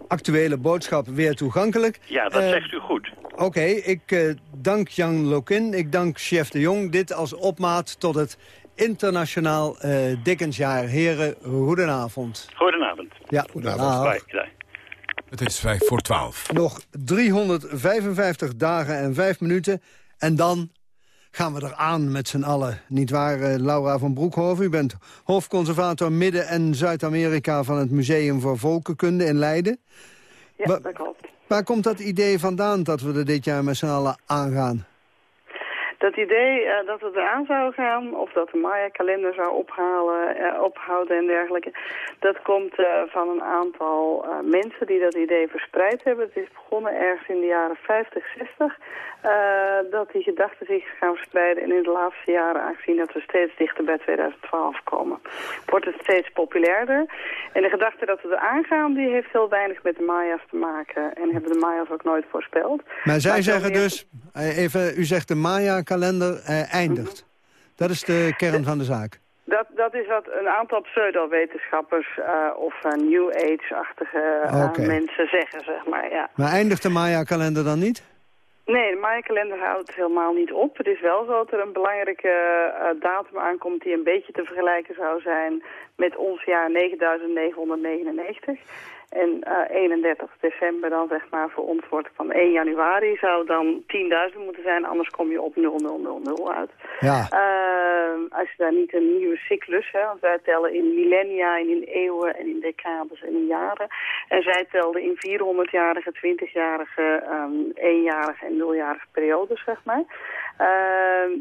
actuele boodschap weer toegankelijk. Ja, dat Eh, zegt u goed. Oké, ik eh, dank Jan Lokin, ik dank chef de Jong. Dit als opmaat tot het internationaal eh Dickensjaar. Heren, goedenavond. Goedenavond. Ja, goedenavond. Bye. Bye. Het is vijf voor twaalf. Nog 355 dagen en 5 minuten. En dan gaan we eraan met z'n allen. Niet waar, eh, Laura van Broekhoven? U bent hoofdconservator Midden- en Zuid-Amerika... van het Museum voor Volkenkunde in Leiden. Ja, Wa- dat klopt. Waar komt dat idee vandaan dat we er dit jaar met z'n allen aangaan? Dat idee eh, dat het eraan zou gaan, of dat de Maya-kalender zou ophalen, eh, ophouden en dergelijke, dat komt eh, van een aantal mensen die dat idee verspreid hebben. Het is begonnen ergens in de jaren 50, 60, eh, dat die gedachten zich gaan verspreiden. En in de laatste jaren, aangezien dat we steeds dichter bij 2012 komen, wordt het steeds populairder. En de gedachte dat we eraan gaan, die heeft heel weinig met de Maya's te maken. En hebben de Maya's ook nooit voorspeld. Maar zij zeggen meer- dus, even, u zegt de Maya-kalender eh, eindigt. Dat is de kern van de zaak. Dat, dat is wat een aantal pseudo-wetenschappers eh, of eh, New Age-achtige mensen zeggen, zeg maar. Ja. Maar eindigt de Maya-kalender dan niet? Nee, de Maya-kalender houdt helemaal niet op. Het is wel zo dat er een belangrijke datum aankomt die een beetje te vergelijken zou zijn met ons jaar 9999. En 31 december dan zeg maar voor ons wordt van 1 januari zou dan 10.000 moeten zijn, anders kom je op 0000 uit. Ja. als je daar niet een nieuwe cyclus, hè, want wij tellen in millennia en in eeuwen en in decades en in jaren. En zij telden in 400-jarige, 20-jarige, um, 1-jarige en 0-jarige periodes, zeg maar.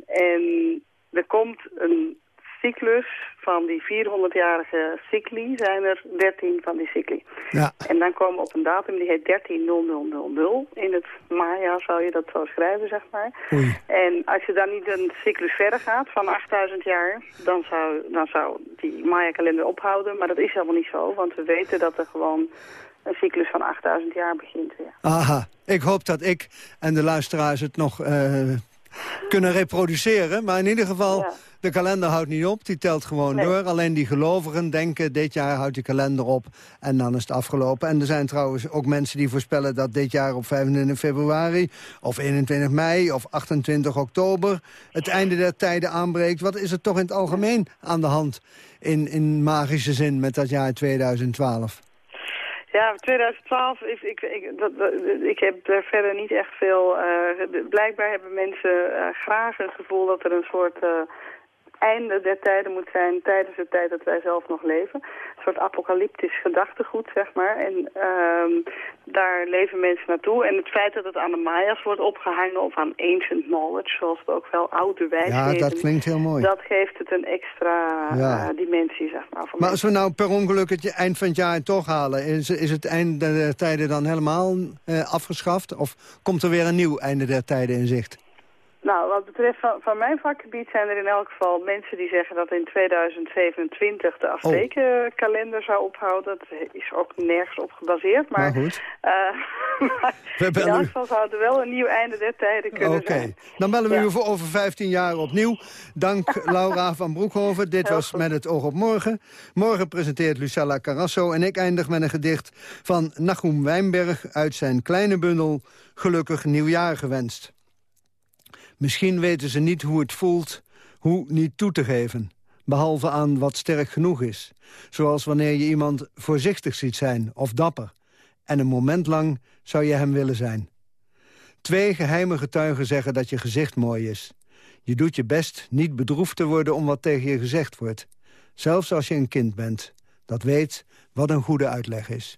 en er komt een cyclus van die 400-jarige cycli zijn er 13 van die cycli. Ja. En dan komen we op een datum die heet 130000. In het Maya zou je dat zo schrijven, zeg maar. Oei. En als je dan niet een cyclus verder gaat van 8000 jaar, dan zou, dan zou die Maya-kalender ophouden. Maar dat is helemaal niet zo, want we weten dat er gewoon een cyclus van 8000 jaar begint weer. Aha, ik hoop dat ik en de luisteraars het nog uh, kunnen reproduceren. Maar in ieder geval, ja. de kalender houdt niet op. Die telt gewoon Nee. door. Alleen die gelovigen denken, dit jaar houdt die kalender op. En dan is het afgelopen. En er zijn trouwens ook mensen die voorspellen dat dit jaar op 25 februari... of 21 mei of 28 oktober het einde der tijden aanbreekt. Wat is er toch in het algemeen aan de hand in, in magische zin met dat jaar 2012? Ja, 2012 is ik, ik, dat, ik heb er verder niet echt veel. de- blijkbaar hebben mensen eh, graag het gevoel dat er een soort eh, einde der tijden moet zijn tijdens de tijd dat wij zelf nog leven. Een soort apocalyptisch gedachtegoed, zeg maar. En ehm, daar leven mensen naartoe. En het feit dat het aan de Maya's wordt opgehangen of aan ancient knowledge, zoals we ook wel oude wijsheden. Ja, dat klinkt heel mooi. Dat geeft het een extra Ja. eh, dimensie, zeg maar. Maar als we nou per ongeluk het eind van het jaar toch halen... is, is het einde der tijden dan helemaal eh, afgeschaft? Of komt er weer een nieuw einde der tijden in zicht? Nou, wat betreft van, van mijn vakgebied zijn er in elk geval mensen die zeggen dat in 2027 de Aztekenkalender zou ophouden. Dat is ook nergens op gebaseerd, maar, Maar goed. maar We in elk geval zou er wel een nieuw einde der tijden kunnen Oké, zijn. dan bellen we Ja. u voor over 15 jaar opnieuw. Dank Laura van Broekhoven. Dit was Met het oog op morgen. Morgen presenteert Lucella Carrasso en ik eindig met een gedicht van Nachum Wijnberg... uit zijn kleine bundel Gelukkig Nieuwjaar gewenst. Misschien weten ze niet hoe het voelt, hoe niet toe te geven. Behalve aan wat sterk genoeg is. Zoals wanneer je iemand voorzichtig ziet zijn of dapper. En een moment lang zou je hem willen zijn. Twee geheime getuigen zeggen dat je gezicht mooi is. Je doet je best niet bedroefd te worden om wat tegen je gezegd wordt. Zelfs als je een kind bent. Dat weet wat een goede uitleg is.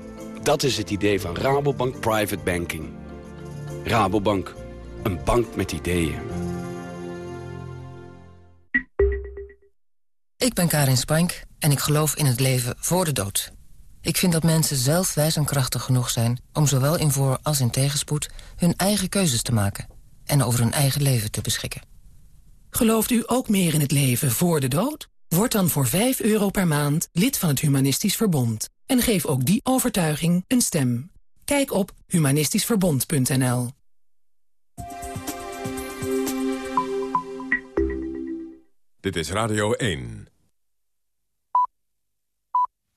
Dat is het idee van Rabobank Private Banking. Rabobank, een bank met ideeën. Ik ben Karin Spank en ik geloof in het leven voor de dood. Ik vind dat mensen zelf wijs en krachtig genoeg zijn... om zowel in voor- als in tegenspoed hun eigen keuzes te maken... en over hun eigen leven te beschikken. Gelooft u ook meer in het leven voor de dood? Word dan voor 5 euro per maand lid van het Humanistisch Verbond. En geef ook die overtuiging een stem. Kijk op humanistischverbond.nl Dit is Radio 1.